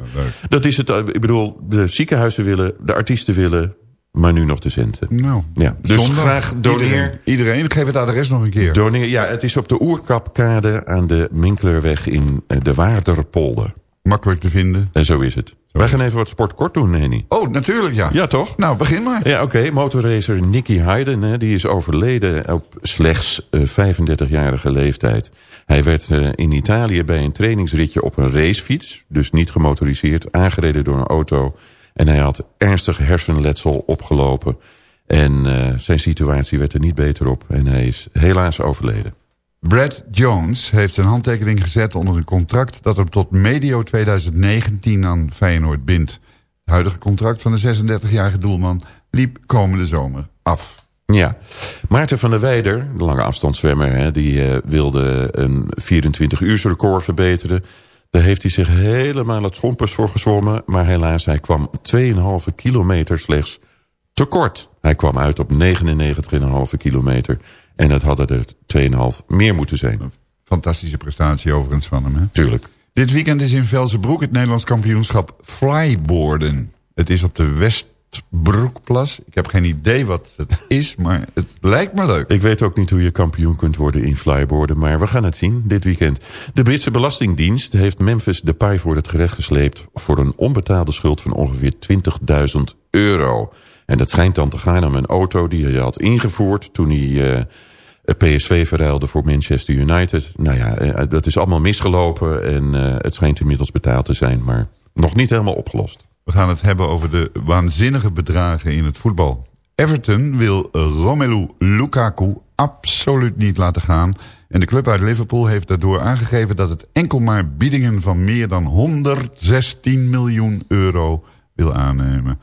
Dat is het, eh, ik bedoel, de ziekenhuizen willen, de artiesten willen, maar nu nog de centen. nou, Ja, dus zondag, graag doneer. Iedereen, iedereen, geef het adres nog een keer. Doneer, ja, het is op de Oerkapkade aan de Minklerweg in eh, de Waarderpolder. Makkelijk te vinden. En zo is het. Wij gaan even wat sport kort doen, Henny. Oh, natuurlijk ja. Ja, toch? Nou, begin maar. Ja, oké. Motorracer Nicky Hayden, hè, die is overleden op slechts eh, 35-jarige leeftijd. Hij werd eh, in Italië bij een trainingsritje op een racefiets, dus niet gemotoriseerd, aangereden door een auto. En hij had ernstig hersenletsel opgelopen. En eh, zijn situatie werd er niet beter op. En hij is helaas overleden. Brad Jones heeft zijn handtekening gezet onder een contract... dat hem tot medio 2019 aan Feyenoord bindt. Het huidige contract van de 36-jarige doelman liep komende zomer af. Ja, Maarten van der Weider, de lange afstandszwemmer... Hè, die eh, wilde een 24-uurs record verbeteren. Daar heeft hij zich helemaal het schompers voor gezwommen. Maar helaas, hij kwam 2,5 kilometer slechts tekort. Hij kwam uit op 99,5 kilometer. En dat hadden er 2,5 meer moeten zijn. Fantastische prestatie overigens van hem. Hè? Tuurlijk. Dit weekend is in Velsenbroek het Nederlands kampioenschap flyboarden. Het is op de Westbroekplas. Ik heb geen idee wat het is, maar het lijkt me leuk. Ik weet ook niet hoe je kampioen kunt worden in flyboarden, maar we gaan het zien dit weekend. De Britse Belastingdienst heeft Memphis Depay voor het gerecht gesleept... voor een onbetaalde schuld van ongeveer 20.000 euro. En dat schijnt dan te gaan om een auto die hij had ingevoerd... toen hij eh, PSV verruilde voor Manchester United. Nou ja, eh, dat is allemaal misgelopen en eh, het schijnt inmiddels betaald te zijn... maar nog niet helemaal opgelost. We gaan het hebben over de waanzinnige bedragen in het voetbal. Everton wil Romelu Lukaku absoluut niet laten gaan. En de club uit Liverpool heeft daardoor aangegeven... dat het enkel maar biedingen van meer dan 116 miljoen euro wil aannemen.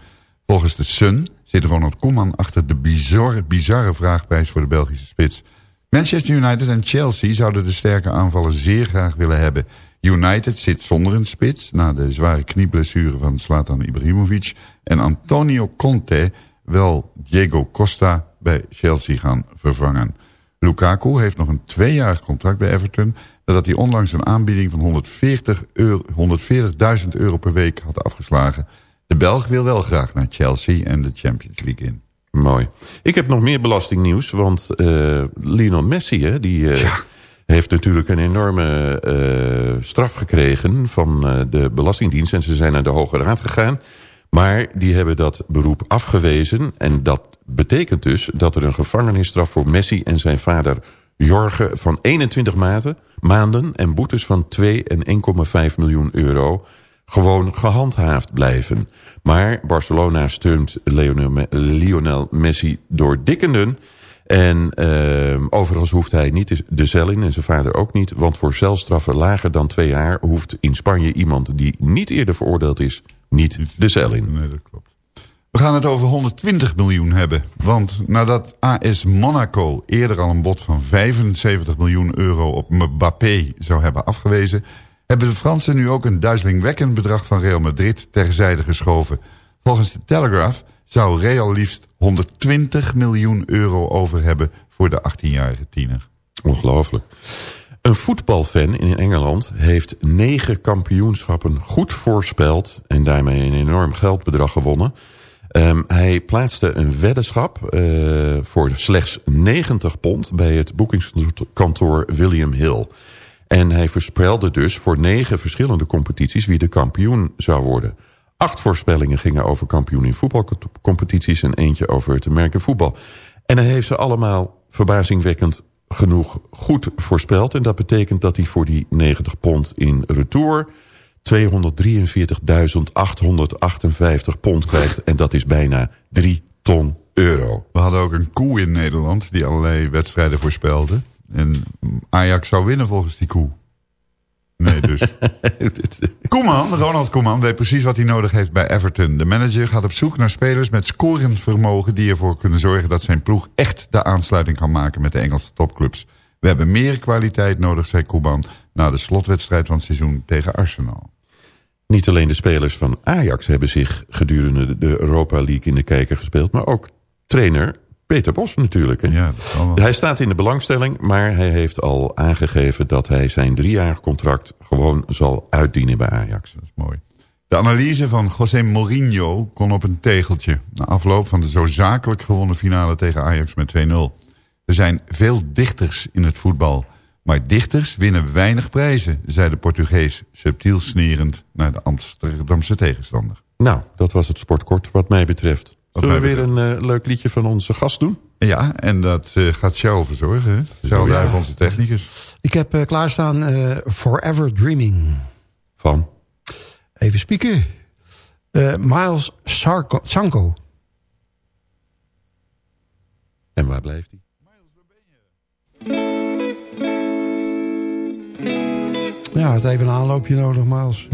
Volgens de Sun zit Ronald Koeman achter de bizarre, bizarre vraagprijs voor de Belgische spits. Manchester United en Chelsea zouden de sterke aanvallen zeer graag willen hebben. United zit zonder een spits na de zware knieblessure van Zlatan Ibrahimovic. En Antonio Conte wil Diego Costa bij Chelsea gaan vervangen. Lukaku heeft nog een tweejarig contract bij Everton... nadat hij onlangs een aanbieding van 140 euro- 140.000 euro per week had afgeslagen. De Belg wil wel graag naar Chelsea en de Champions League in. Mooi. Ik heb nog meer belastingnieuws, want eh Lionel Messi... Hè, die eh, heeft natuurlijk een enorme eh, straf gekregen van de Belastingdienst... en ze zijn naar de Hoge Raad gegaan. Maar die hebben dat beroep afgewezen. En dat betekent dus dat er een gevangenisstraf voor Messi en zijn vader... Jorge van 21 maanden, maanden en boetes van 2 en 1,5 miljoen euro gewoon gehandhaafd blijven. Maar Barcelona steunt Lionel, Messi door dikkenden... En uh, overigens hoeft hij niet de cel in en zijn vader ook niet. Want voor celstraffen lager dan twee jaar hoeft in Spanje iemand die niet eerder veroordeeld is niet de cel in. Dat klopt. We gaan het over 120 miljoen hebben. Want nadat AS Monaco eerder al een bod van 75 miljoen euro op Mbappé zou hebben afgewezen... hebben de Fransen nu ook een duizelingwekkend bedrag van Real Madrid terzijde geschoven. Volgens de Telegraph zou Real liefst 120 miljoen euro over hebben voor de 18-jarige tiener. Ongelooflijk. Een voetbalfan in Engeland heeft negen kampioenschappen goed voorspeld... en daarmee een enorm geldbedrag gewonnen. Um, hij plaatste een weddenschap uh, voor slechts 90 pond... bij het boekingskantoor William Hill. En hij voorspelde dus voor negen verschillende competities... wie de kampioen zou worden... Acht voorspellingen gingen over kampioen in voetbalcompetities... en eentje over het merken voetbal. En hij heeft ze allemaal verbazingwekkend genoeg goed voorspeld. En dat betekent dat hij voor die 90 pond in retour... 243.858 pond krijgt. En dat is bijna 3 ton euro. We hadden ook een koe in Nederland die allerlei wedstrijden voorspelde. En Ajax zou winnen volgens die koe. Nee, dus. Koeman, Ronald Koeman, weet precies wat hij nodig heeft bij Everton. De manager gaat op zoek naar spelers met scorenvermogen... die ervoor kunnen zorgen dat zijn ploeg echt de aansluiting kan maken met de Engelse topclubs. We hebben meer kwaliteit nodig, zei Koeman... na de slotwedstrijd van het seizoen tegen Arsenal. Niet alleen de spelers van Ajax hebben zich gedurende de Europa League in de kijker gespeeld... maar ook trainer Peter Bos natuurlijk. Hè? Ja, hij staat in de belangstelling, maar hij heeft al aangegeven... dat hij zijn driejarig contract gewoon zal uitdienen bij Ajax. Dat is mooi. De analyse van José Mourinho kon op een tegeltje... na afloop van de zo zakelijk gewonnen finale tegen Ajax met 2-0. Er zijn veel dichters in het voetbal... maar dichters winnen weinig prijzen... zei de Portugees subtiel snerend naar de Amsterdamse tegenstander. Nou, dat was het sportkort wat mij betreft. Zullen we weer een uh, leuk liedje van onze gast doen? Ja, en dat uh, gaat Sjouw verzorgen. Sjouw ja. onze technicus. Ik heb uh, klaarstaan Forever Dreaming. Van? Even spieken. Miles Sarko Sanko. En waar blijft hij? Miles, waar ben je? Ja, het even een aanloopje nodig, Miles.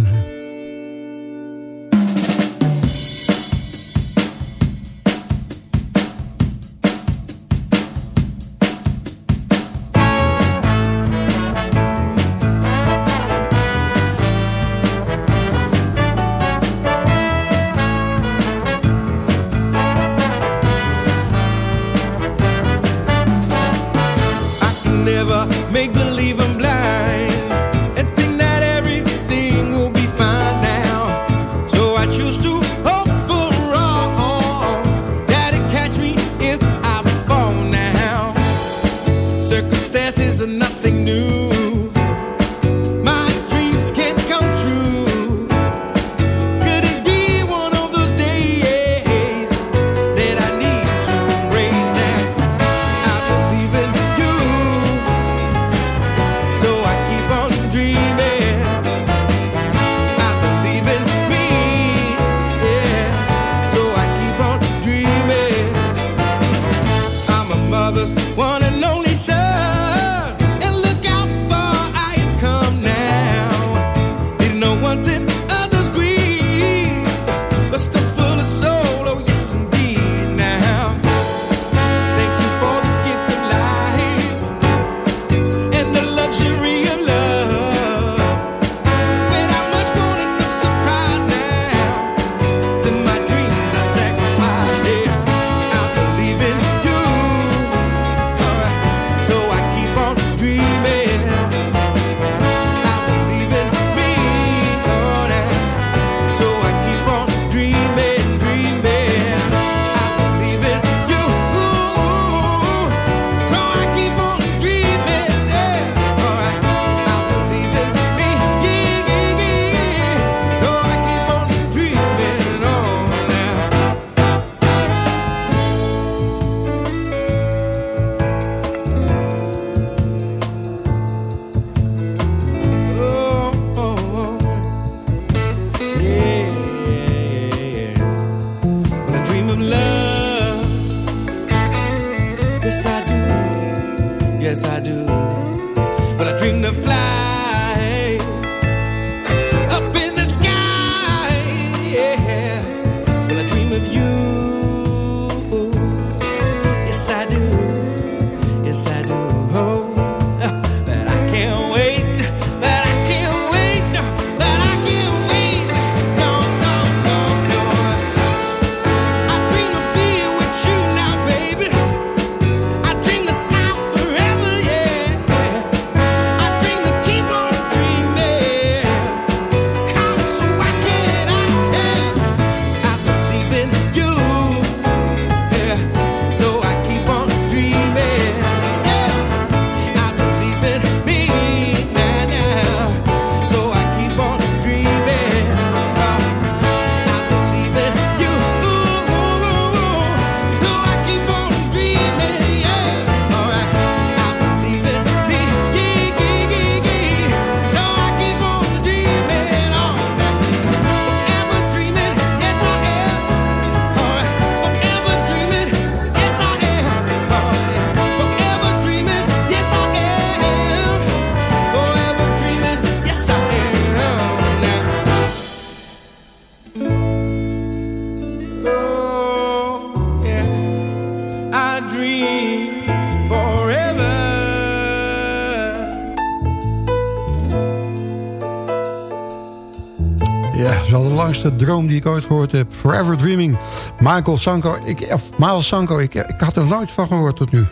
Droom die ik ooit gehoord heb. Forever Dreaming. Michael Sanko. Ik, of Miles Sanko. Ik, ik had er nooit van gehoord tot nu.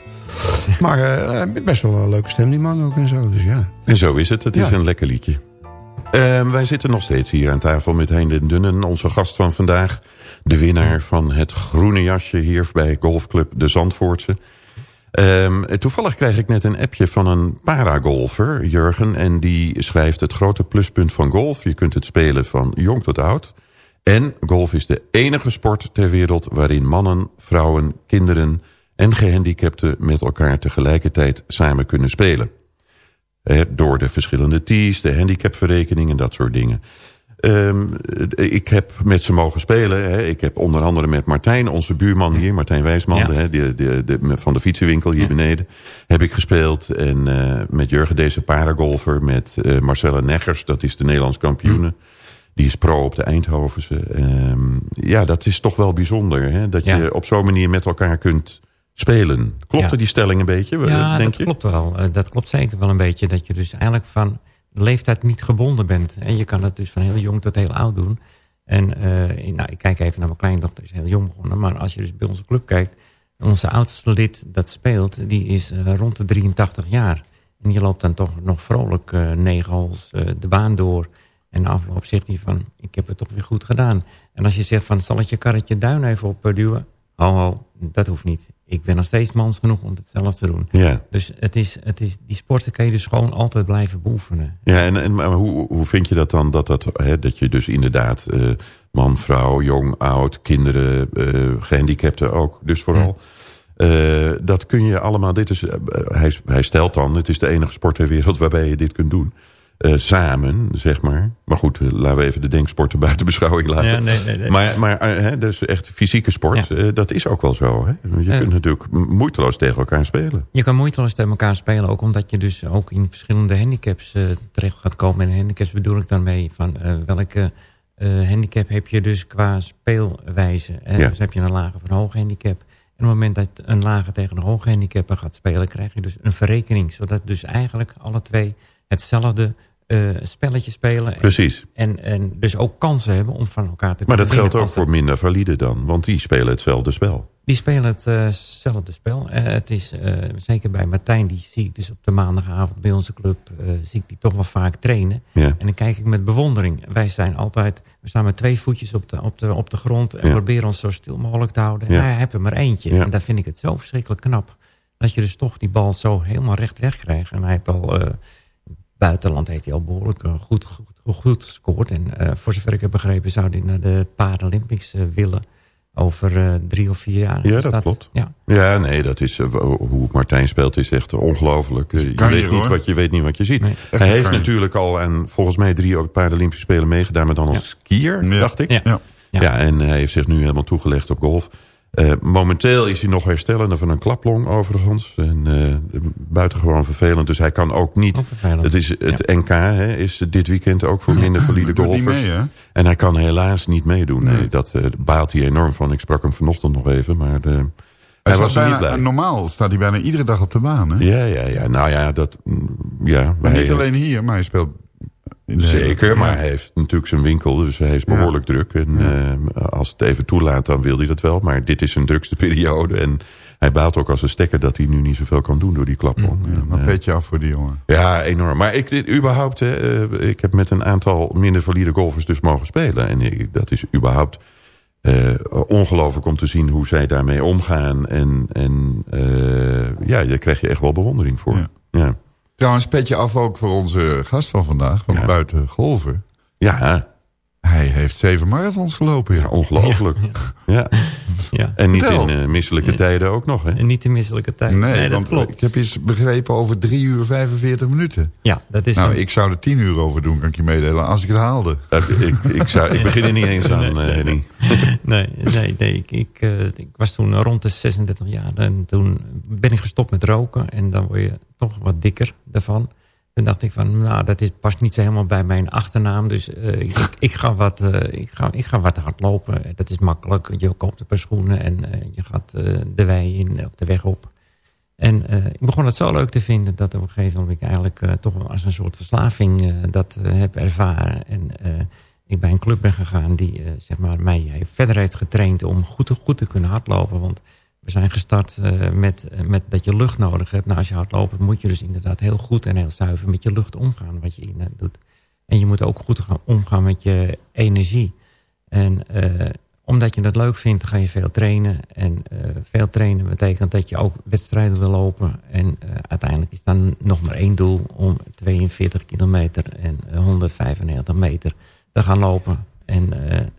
Maar eh, best wel een leuke stem die man ook en zo. Dus ja. En zo is het. Het is Ja. een lekker liedje. Eh, wij zitten nog steeds hier aan tafel met Hein den Dunnen. Onze gast van vandaag. De winnaar van het groene jasje hier bij Golfclub De Zandvoortse. Ehm, toevallig krijg ik net een appje van een paragolfer, Jurgen. En die schrijft het grote pluspunt van golf. Je kunt het spelen van jong tot oud. En golf is de enige sport ter wereld waarin mannen, vrouwen, kinderen en gehandicapten met elkaar tegelijkertijd samen kunnen spelen. Door de verschillende tees, de handicapverrekening en dat soort dingen. Ehm, ik heb met ze mogen spelen. Hè. Ik heb onder andere met Martijn, onze buurman hier, Martijn Wijsman, Ja. hè, de, de, de, van de fietsenwinkel hier beneden, heb ik gespeeld. En eh, met Jurgen deze paragolfer, met eh, Marcella Neggers, dat is de Nederlands kampioene. Die is pro op de Eindhovense. Ehm, ja, dat is toch wel bijzonder. Hè? Dat Ja. je op zo'n manier met elkaar kunt spelen. Klopte Ja. die stelling een beetje, Ja, denk dat je? klopt wel. Eh, Dat klopt zeker wel een beetje. Dat je dus eigenlijk van leeftijd niet gebonden bent. En je kan het dus van heel jong tot heel oud doen. En eh, nou, ik kijk even naar mijn kleindochter, die is heel jong begonnen. Maar als je dus bij onze club kijkt, onze oudste lid dat speelt, die is eh, rond de 83 jaar. En die loopt dan toch nog vrolijk eh, negen holes de baan door. En na afloop zegt hij van, ik heb het toch weer goed gedaan. En als je zegt van, zal ik je karretje duin even opduwen? Ho, ho, dat hoeft niet. Ik ben nog steeds mans genoeg om het zelf te doen. Ja. Dus het is, het is, die sporten kan je dus gewoon altijd blijven beoefenen. Ja, en, en maar hoe, hoe vind je dat dan? Dat, dat, hè, dat je dus inderdaad eh, man, vrouw, jong, oud, kinderen, eh, gehandicapten ook, dus vooral. Eh, dat kun je allemaal, dit is, eh, hij, hij stelt dan, het is de enige sport ter wereld waarbij je dit kunt doen. Eh, samen, zeg maar. Maar goed, eh, laten we even de denksporten buiten beschouwing laten. Ja, nee, nee, nee. Maar, maar eh, hè, dus echt fysieke sport, dat is ook wel zo. Hè? Je kunt natuurlijk moeiteloos tegen elkaar spelen. Je kan moeiteloos tegen elkaar spelen, ook omdat je dus ook in verschillende handicaps terecht gaat komen. En handicaps bedoel ik daarmee van welke handicap heb je dus qua speelwijze. Ja. Dus heb je een lage of een hoge handicap. En op het moment dat een lage tegen een hoge handicap gaat spelen, krijg je dus een verrekening. Zodat dus eigenlijk alle twee hetzelfde eh, spelletje spelen. En- Precies. En, en dus ook kansen hebben om van elkaar te Maar dat geldt ook voor minder valide dan, want die spelen hetzelfde spel. Die spelen hetzelfde spel. Eh, het is eh, zeker bij Martijn, die zie ik dus op de maandagavond bij onze club, eh, zie ik die toch wel vaak trainen. Ja. En dan kijk ik met bewondering. Wij zijn altijd, we staan met twee voetjes op de, op de, op de grond en Ja. proberen ons zo stil mogelijk te houden. En Ja. hij heeft er maar eentje. Ja. En daar vind ik het zo verschrikkelijk knap. Dat je dus toch die bal zo helemaal recht weg krijgt. En hij heeft al, eh, buitenland heeft hij al behoorlijk eh, goed, goed, goed gescoord. En eh, voor zover ik heb begrepen zou hij naar de Paralympics eh, willen. Over eh, drie of vier jaar. Ja, dat klopt. Ja. Ja, nee, dat is, hoe Martijn speelt is echt ongelooflijk. Eh, Je weet, niet wat, je weet niet wat je ziet. Nee. Hij heeft natuurlijk al aan volgens mij drie Paralympische Spelen meegedaan, maar dan als skier, Ja. dacht ik. Ja. Ja. Ja. Ja. en hij heeft zich nu helemaal toegelegd op golf. Eh, momenteel is hij nog herstellende van een klaplong overigens. En uh, buitengewoon vervelend. Dus hij kan ook niet... Het, is, het NK hè, is dit weekend ook voor minder valide golfers. Mee, en hij kan helaas niet meedoen. Nee. nee dat uh, baalt hij enorm van. Ik sprak hem vanochtend nog even. Maar de, hij, hij was bijna, niet blij. Normaal staat hij bijna iedere dag op de baan. Hè? Ja, ja, ja. Nou ja, dat... Ja, maar niet alleen hier, maar hij speelt Zeker, maar hij heeft natuurlijk zijn winkel, dus hij is behoorlijk ja. druk. En ja. uh, als het even toelaat, dan wil hij dat wel. Maar dit is zijn drukste periode. En hij baalt ook als een stekker dat hij nu niet zoveel kan doen door die klaplong. Ja, maar petje af voor die jongen. Ja, enorm. Maar ik, dit, überhaupt, hè, uh, ik heb met een aantal minder valide golfers dus mogen spelen. En ik, dat is überhaupt uh, ongelooflijk om te zien hoe zij daarmee omgaan. En, en ja, daar krijg je echt wel bewondering voor. ja. Trouwens, petje af ook voor onze gast van vandaag, van ja. Buiten Golven. Ja. Hij heeft zeven marathons gelopen. Ja, ongelooflijk. Ja. ja. En niet Vertel. in uh, misselijke tijden ook nog, hè? En niet in misselijke tijden. Nee, nee dat want klopt. ik heb iets begrepen over 3 uur 45 minuten. Ja, dat is Nou, een... ik zou er 10 uur over doen, kan ik je meedelen, als ik het haalde. Uh, ik, ik, zou, ik begin er niet eens aan, uh, Henny. nee, nee, nee. Ik, ik, ik was toen rond de 36 jaar. En toen ben ik gestopt met roken. En dan word je toch wat dikker daarvan. Toen dacht ik van, nou, dat is, past niet zo helemaal bij mijn achternaam. Dus uh, ik, ik, ga wat, uh, ik, ga, ik ga wat hardlopen. Dat is makkelijk. Je koopt een paar schoenen en uh, je gaat de wei in of de weg op. En ik begon het zo leuk te vinden dat op een gegeven moment ik eigenlijk toch als een soort verslaving dat heb ervaren. En ik bij een club ben gegaan die zeg maar, mij verder heeft getraind om goed, goed te kunnen hardlopen. Want we zijn gestart uh, met, met dat je lucht nodig hebt. Nou, als je hardloopt moet je dus inderdaad heel goed en heel zuiver met je lucht omgaan wat je in doet. En je moet ook goed gaan omgaan met je energie. En omdat je dat leuk vindt, ga je veel trainen. En veel trainen betekent dat je ook wedstrijden wil lopen. En uiteindelijk is dan nog maar één doel om 42 kilometer en 195 meter te gaan lopen. En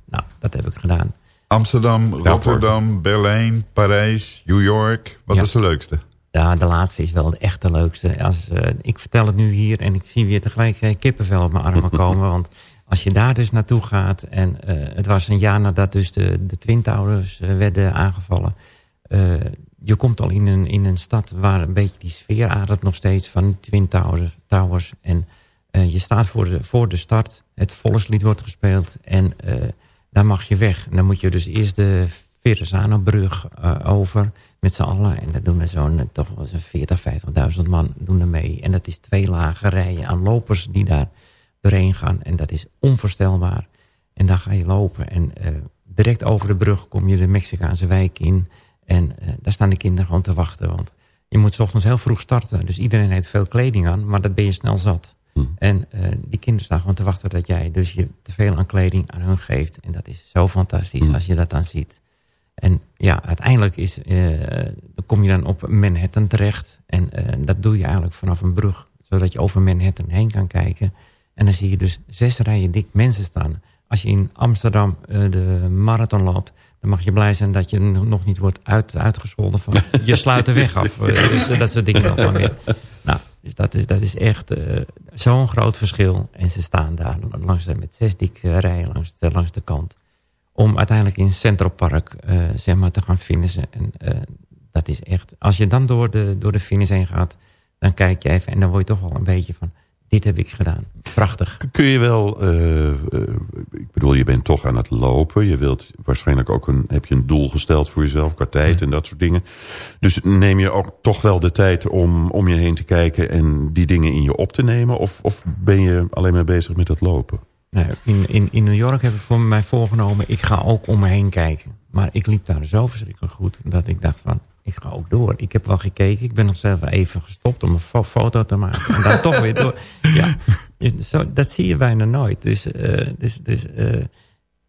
nou, dat heb ik gedaan. Amsterdam, Rotterdam, Berlijn, Parijs, New York. Wat Ja. is de leukste? Ja, de laatste is wel de echte leukste. Als, uh, ik vertel het nu hier en ik zie weer tegelijk uh, kippenvel op mijn armen komen. Want als je daar dus naartoe gaat... en uh, het was een jaar nadat dus de, de Twin Towers werden aangevallen... je komt al in een, in een stad waar een beetje die sfeer ademt nog steeds... van de Twin Towers. towers en je staat voor de, voor de start. Het volkslied wordt gespeeld en daar mag je weg. En dan moet je dus eerst de Verrazano-brug uh, over met z'n allen. En dat doen er zo'n toch wel zo'n 40, 50.000 man doen er mee. En dat is twee lage rijen aan lopers die daar doorheen gaan. En dat is onvoorstelbaar. En dan ga je lopen. En uh, direct over de brug kom je de Mexicaanse wijk in. En daar staan de kinderen gewoon te wachten. Want je moet s ochtends heel vroeg starten. Dus iedereen heeft veel kleding aan. Maar dat ben je snel zat. En uh, die kinderen staan gewoon te wachten dat jij dus je te veel aan kleding aan hun geeft. En dat is zo fantastisch mm. als je dat dan ziet. En ja, uiteindelijk is, uh, dan kom je dan op Manhattan terecht. En uh, dat doe je eigenlijk vanaf een brug. Zodat je over Manhattan heen kan kijken. En dan zie je dus zes rijen dik mensen staan. Als je in Amsterdam de marathon loopt... dan mag je blij zijn dat je nog niet wordt uit, uitgescholden van... je sluit de weg af. dus dat soort dingen meer. Nou, dus dat is, dat is echt uh, zo'n groot verschil. En ze staan daar langs met zes dikke rijen langs de, langs de kant. Om uiteindelijk in Central Park uh, zeg maar, te gaan finishen. En dat is echt... Als je dan door de, door de finish heen gaat... dan kijk je even en dan word je toch wel een beetje van... dit heb ik gedaan. Prachtig. Kun je wel... Uh, ik bedoel, je bent toch aan het lopen. Je wilt waarschijnlijk ook een... heb je een doel gesteld voor jezelf qua tijd ja. en dat soort dingen. Dus neem je ook toch wel de tijd om om je heen te kijken... en die dingen in je op te nemen? Of, of ben je alleen maar bezig met het lopen? Nou, in, in, in New York heb ik voor mij voorgenomen... ik ga ook om me heen kijken. Maar ik liep daar zo verschrikkelijk goed... dat ik dacht van, ik ga ook door. Ik heb wel gekeken. Ik ben nog zelf even gestopt om een fo foto te maken. En dan toch weer door. Ja, zo, dat zie je bijna nooit. Dus, uh, dus, dus, uh,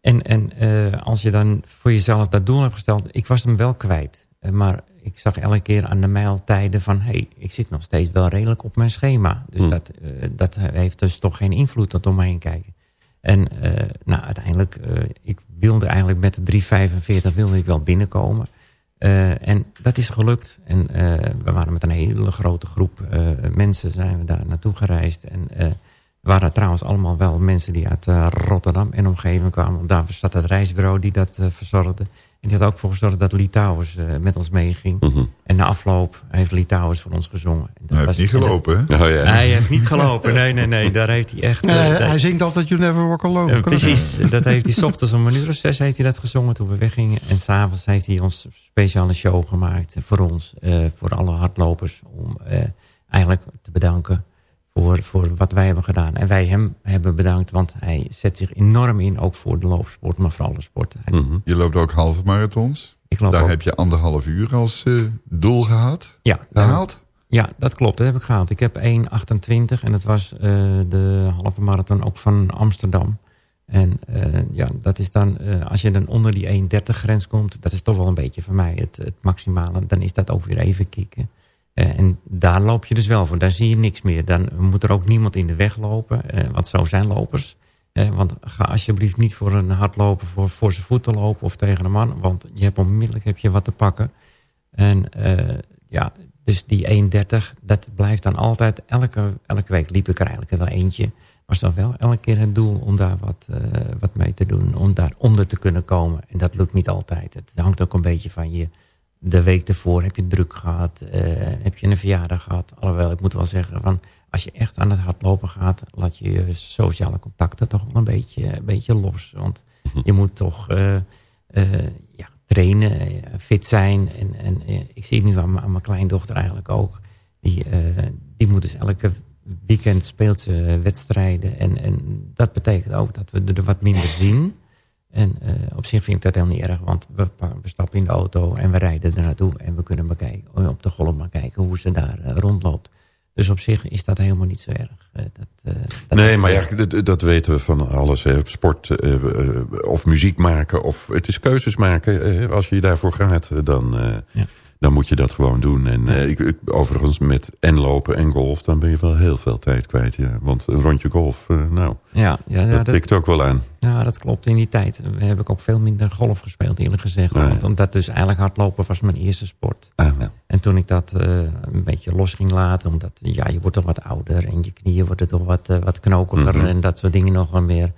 en en uh, als je dan voor jezelf dat doel hebt gesteld... ik was hem wel kwijt. maar ik zag elke keer aan de mijltijden van... hey, ik zit nog steeds wel redelijk op mijn schema. Dus hmm. dat, dat heeft dus toch geen invloed tot om me heen kijken. En nou, uiteindelijk, ik wilde eigenlijk met de 345 wilde ik wel binnenkomen. Uh, en dat is gelukt. En we waren met een hele grote groep mensen zijn we daar naartoe gereisd. En waren trouwens allemaal wel mensen die uit eh, Rotterdam en omgeving kwamen. Want daar zat het reisbureau die dat eh, verzorgde. En die had ook voor gezorgd dat Lee Towers eh, met ons meeging. Mhm. En na afloop heeft Lee Towers voor ons gezongen. En dat Hij heeft was- niet en dat- gelopen, hè? Oh, ja. Hij heeft niet gelopen, nee, nee, nee. Daar heeft hij echt... Eh, hij zingt altijd You Never Walk Alone. precies, dat heeft hij 's ochtends om een uur of zes heeft hij dat gezongen toen we weggingen. En s'avonds heeft hij ons speciale show gemaakt voor ons, eh, voor alle hardlopers. Om eh, eigenlijk te bedanken voor, voor wat wij hebben gedaan. En wij hem hebben bedankt, want hij zet zich enorm in, ook voor de loopsport, maar voor alle sporten. Mhm. Je loopt ook halve marathons. Ik loop Daar heb je anderhalf uur als eh, doel gehad. ja, Gehaald? Ja, dat klopt. Dat heb ik gehaald. Ik heb 1,28 en dat was eh, de halve marathon ook van Amsterdam. En eh, ja, dat is dan, als je dan onder die 1,30 grens komt, dat is toch wel een beetje voor mij het, het maximale. Dan is dat ook weer even kicken. Eh, en daar loop je dus wel voor. Daar zie je niks meer. Dan moet er ook niemand in de weg lopen. eh, want zo zijn lopers. Eh, want ga alsjeblieft niet voor een hardloper voor, voor zijn voeten lopen of tegen een man. Want je hebt onmiddellijk heb je wat te pakken. En ja, dus die 1,30, dat blijft dan altijd, elke, elke week liep ik er eigenlijk wel eentje. Was dan wel elke keer het doel om daar wat, wat mee te doen, om daar onder te kunnen komen. En dat lukt niet altijd. Het hangt ook een beetje van je, de week ervoor heb je druk gehad, eh, heb je een verjaardag gehad. Alhoewel, ik moet wel zeggen, van, als je echt aan het hardlopen gaat, laat je je sociale contacten toch wel een beetje, een beetje los. Want je moet toch eh, eh, ja, trainen, fit zijn. En, en ik zie het nu aan, mijn- aan mijn kleindochter eigenlijk ook. Die, die moet dus elke weekend speelt ze wedstrijden. En, en dat betekent ook dat we er wat minder zien. En eh, op zich vind ik dat heel niet erg. Want we, we stappen in de auto en we rijden er naartoe. En we kunnen bekijken, op de golf maar kijken hoe ze daar eh, rondloopt. Dus op zich is dat helemaal niet zo erg. Eh, dat, eh, dat Nee, maar ja, dat, dat weten we van alles. Hè. Sport eh, eh, of muziek maken. Of het is keuzes maken. Eh, als je daarvoor gaat, eh, dan, eh, Ja. Dan moet je dat gewoon doen. En eh, ik, ik- overigens met en lopen en golf, dan ben je wel heel veel tijd kwijt. Ja. Want een rondje golf, eh, nou, Ja, ja, ja, dat tikt ook wel aan. Ja, dat klopt. In die tijd heb ik ook veel minder golf gespeeld, eerlijk gezegd. Want omdat dus eigenlijk hardlopen was mijn eerste sport. Ah. En toen ik dat eh, een beetje los ging laten, omdat ja, je wordt toch wat ouder en je knieën worden toch wat, eh, wat knokiger Mhm. en dat soort dingen nog wel meer.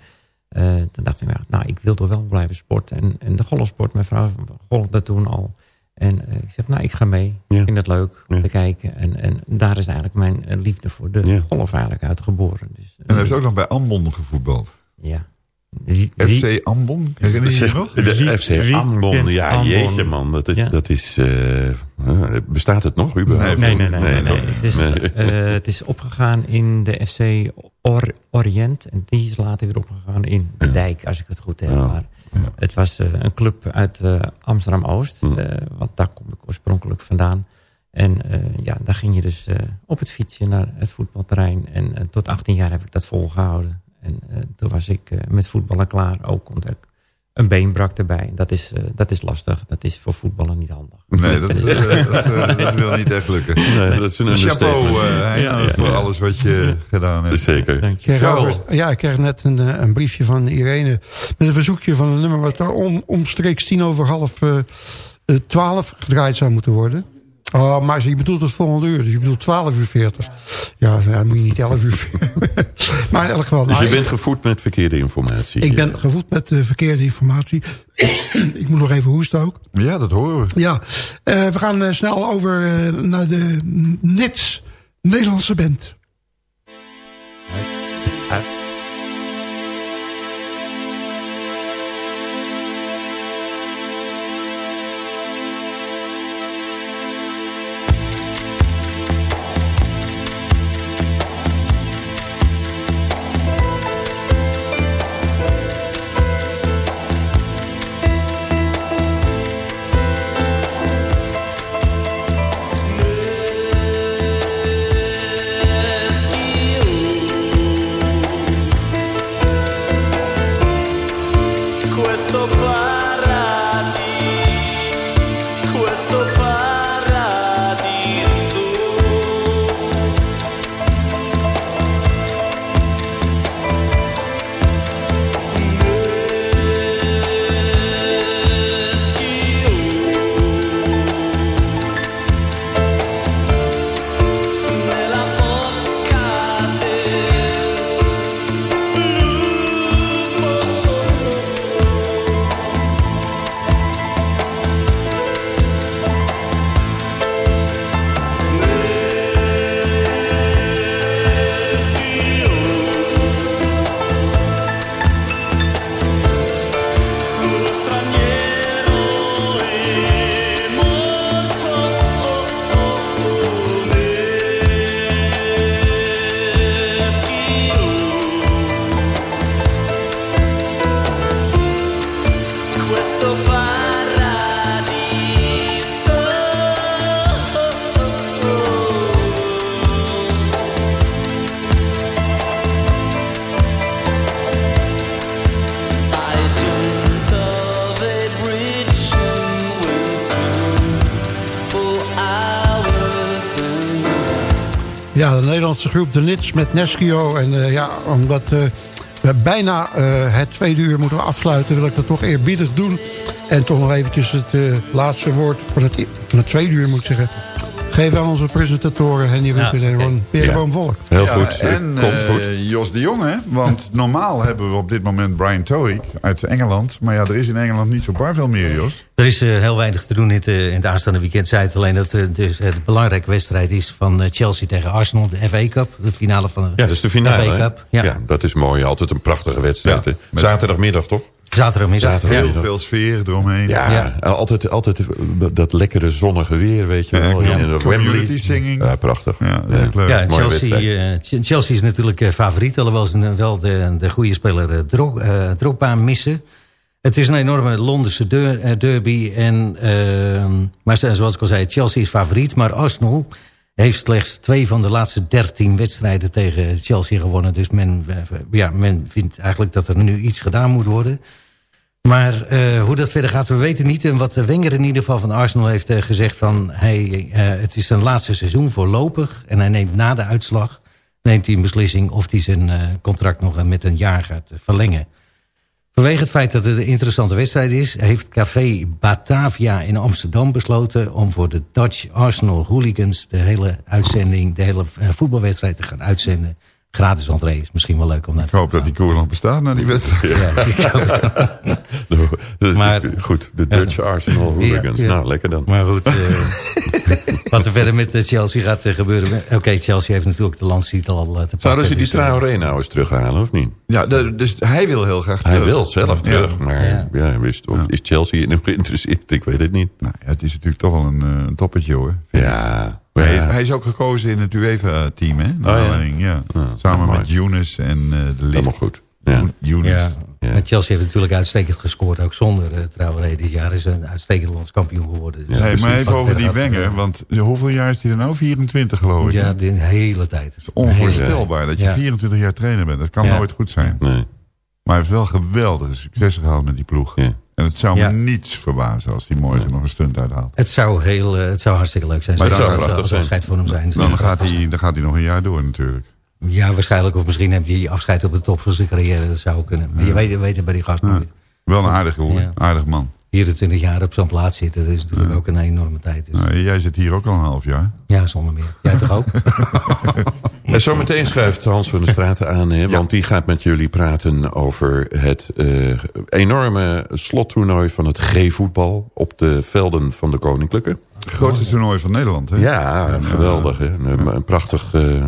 Toen dacht ik, nou, ik wil toch wel blijven sporten. En, en de golfsport, mijn vrouw golfde toen al. En ik zeg, nou, ik ga mee. Ja. Ik vind het leuk om Ja. te kijken. En, en daar is eigenlijk mijn eh, liefde voor de Ja. golf eigenlijk uit geboren. Dus, eh, En hij heeft ook nog bij Ambon gevoetbald. ja. FC Ambon, herinner je je nog? de FC Ambon, ja, Ambon? jeetje man. Dat is, Ja. dat is eh, bestaat het nog überhaupt? Nee, nee, nee. nee, nee. Het, is, Nee. eh, het is opgegaan in de FC Or- Orient. En die is later weer opgegaan in de Dijk, als ik het goed heb. Ja. Maar het was eh, een club uit eh, Amsterdam-Oost. Hm. eh, want daar kom ik oorspronkelijk vandaan. En ja, daar ging je dus op het fietsje naar het voetbalterrein. En tot 18 jaar heb ik dat volgehouden. En toen was ik met voetballen klaar. Ook omdat ik een been brak erbij. Dat is, eh, dat is lastig. Dat is voor voetballen niet handig. Nee, dat, is, eh, dat, dat wil niet echt lukken. Nee, dat is een Chapeau eh, Ja, ja, voor ja. alles wat je gedaan hebt. Zeker. Charles. ja, ik kreeg net een, een briefje van Irene met een verzoekje van een nummer wat er om, omstreeks tien over half eh, eh, twaalf gedraaid zou moeten worden. Oh, maar je bedoelt het volgende uur, dus je bedoelt 12 uur 40. Ja, dan moet je niet 11 uur 40. maar in elk geval. Dus je bent gevoed met verkeerde informatie. ik ben gevoed met eh, verkeerde informatie. ik moet nog even hoesten ook. Ja, dat horen we. Ja, eh, we gaan eh, snel over naar de NITS, Nederlandse band. Groep De Nits met Neskio. En eh, ja, omdat eh, we bijna eh, het tweede uur moeten afsluiten... wil ik dat toch eerbiedig doen. En toch nog eventjes het laatste woord van het, van het tweede uur, moet ik zeggen... geven aan onze presentatoren Henny Rukken en Ron Perenboom Volk. Heel Ja, goed. En Komt eh, goed. Jos de Jong, hè? Want normaal hebben we op dit moment Brian Toik uit Engeland. Maar ja, er is in Engeland niet zo bar veel meer, Jos. Er is eh, heel weinig te doen in het, eh, in het aanstaande weekend. Zei het alleen dat het dus, de belangrijke wedstrijd is van eh, Chelsea tegen Arsenal. De FA Cup, de finale van de Ja, dat is de finale. FA hè? Cup. Ja. Ja. dat is mooi. Altijd een prachtige wedstrijd. Zaterdagmiddag toch? Zaterdagmiddag. Zaterdagmiddag. Heel veel sfeer eromheen. Ja, Ja. Altijd, altijd dat- lekkere zonnige weer, weet je wel. ja. In de Community Wembley. singing. Ja, prachtig. Ja, echt leuk. Ja, Chelsea, eh, Ch- Chelsea is natuurlijk eh, favoriet. Alhoewel ze eh, wel de, de goede speler eh, Drog- eh, Drogba missen. Het is een enorme Londense der- eh, derby. En, ehm, maar zo- zoals ik al zei, Chelsea is favoriet. Maar Arsenal heeft slechts twee van de laatste dertien wedstrijden tegen Chelsea gewonnen. Dus men, eh, ja, men vindt eigenlijk dat er nu iets gedaan moet worden. Maar eh, hoe dat verder gaat, we weten niet. En wat Wenger in ieder geval van Arsenal heeft eh, gezegd... Van, hij, eh, het is zijn laatste seizoen voorlopig. En hij neemt na de uitslag neemt hij een beslissing... of hij zijn contract nog met een jaar gaat verlengen. Vanwege het feit dat het een interessante wedstrijd is... heeft Café Batavia in Amsterdam besloten... om voor de Dutch Arsenal Hooligans... de hele uitzending, de hele voetbalwedstrijd te gaan uitzenden. Gratis entree is misschien wel leuk om naar Ik hoop dat die koers nog bestaat na die wedstrijd. De- Maar- goed, de Dutch Arsenal hooligans. Ja, ja. Nou, lekker dan. Maar goed, eh, wat er verder met eh, Chelsea gaat eh, gebeuren. Oké, Chelsea heeft natuurlijk de landstitel al te pakken. Zouden ze die dus, Traoré nou eens terughalen, of niet? Ja, de- dus hij wil heel graag Hij terug. wil zelf terug, Ja. maar Ja. ja. is, of is Chelsea in hem geïnteresseerd? Ik weet het niet. Nou, ja, het is natuurlijk toch wel een, een toppetje, hoor. Ja, Hij, is ook gekozen in het UEFA-team, hè? Oh, ja. ja. Samen met Younes en eh, de Ligt. helemaal goed. Ja. Younes. Ja. Chelsea heeft natuurlijk uitstekend gescoord. Ook zonder uh, Traoré dit jaar is een uitstekend landskampioen geworden. Dus Hey, maar even over die Wenger, want hoeveel jaar is hij er nou? 24 geloof ik. Ja, de hele tijd. Onvoorstelbaar dat je Ja. 24 jaar trainer bent. Dat kan Ja. nooit goed zijn. Nee. Maar hij heeft wel geweldige successen gehad met die ploeg. Ja. En het zou Ja. me niets verbazen als hij morgen nog een stunt uithaalt. Het zou, heel, eh, het zou hartstikke leuk zijn. Maar Het zou prachtig zijn. afscheid voor hem zijn. Dan gaat, hij, dan gaat hij nog een jaar door natuurlijk. Ja, waarschijnlijk. Of misschien heb hij afscheid op de top van zijn carrière. Dat zou kunnen. Maar je weet, weet het bij die gast Ja. nooit. Wel een aardige Ja. aardig man. 24 jaar op zo'n plaats zitten. Dat is natuurlijk ook een enorme tijd. Dus, Nou, jij zit hier ook al een half jaar. ja, zonder meer. Jij toch ook? En zometeen schuift Hans van der Straten aan, hè, want die gaat met jullie praten over het eh, enorme slottoernooi van het G-voetbal op de velden van de Koninklijke. Het grootste toernooi van Nederland, hè? Ja, geweldig. Hè? Een, een prachtig eh, eh,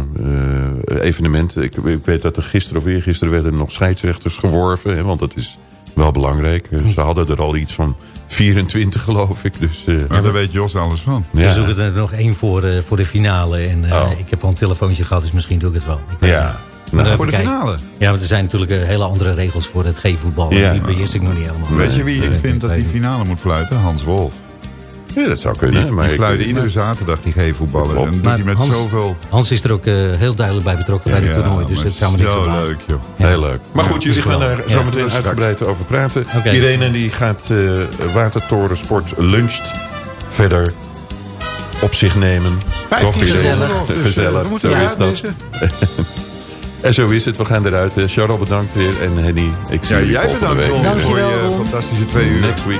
evenement. Ik, ik weet dat er gisteren of eergisteren werden nog scheidsrechters geworven. Hè, want dat is wel belangrijk. Eh, Ze hadden er al iets van 24 geloof ik. Dus, eh, Maar daar weet Jos alles van. We ja. zoeken er nog één voor, eh, voor de finale. En eh, Oh. ik heb al een telefoontje gehad, dus misschien doe ik het wel. Ik weet Ja. Nou, Maar Voor de finale. Ja, want er zijn natuurlijk eh, hele andere regels voor het G-voetbal. Ja. Die beheers ik nog niet helemaal. Weet je wie ik Eh, vind dat die finale moet fluiten? Hans Wolf. Ja, dat zou Die, kunnen. maar die ik- fluiten iedere zaterdag die G-voetballen. Klopt. En doet Maar hij met Hans- zoveel... Hans is er ook eh, heel duidelijk bij betrokken bij het Ja, toernooi. Dus maar het zou me Zo leuk, joh. Heel leuk. Maar goed, jullie gaan daar zo meteen uitgebreid over praten. Oké. Irene die gaat eh Watertorensport luncht verder op zich nemen. 15 Toch, Irene? seconden nog, dus, eh, Gezellig, we moeten zo is dat. En zo is het, we gaan eruit. Charles bedankt weer en Henny, ik zie Ja, jullie jij volgende bedankt week. Ron, voor Dankjewel, je fantastische twee uur. Next week.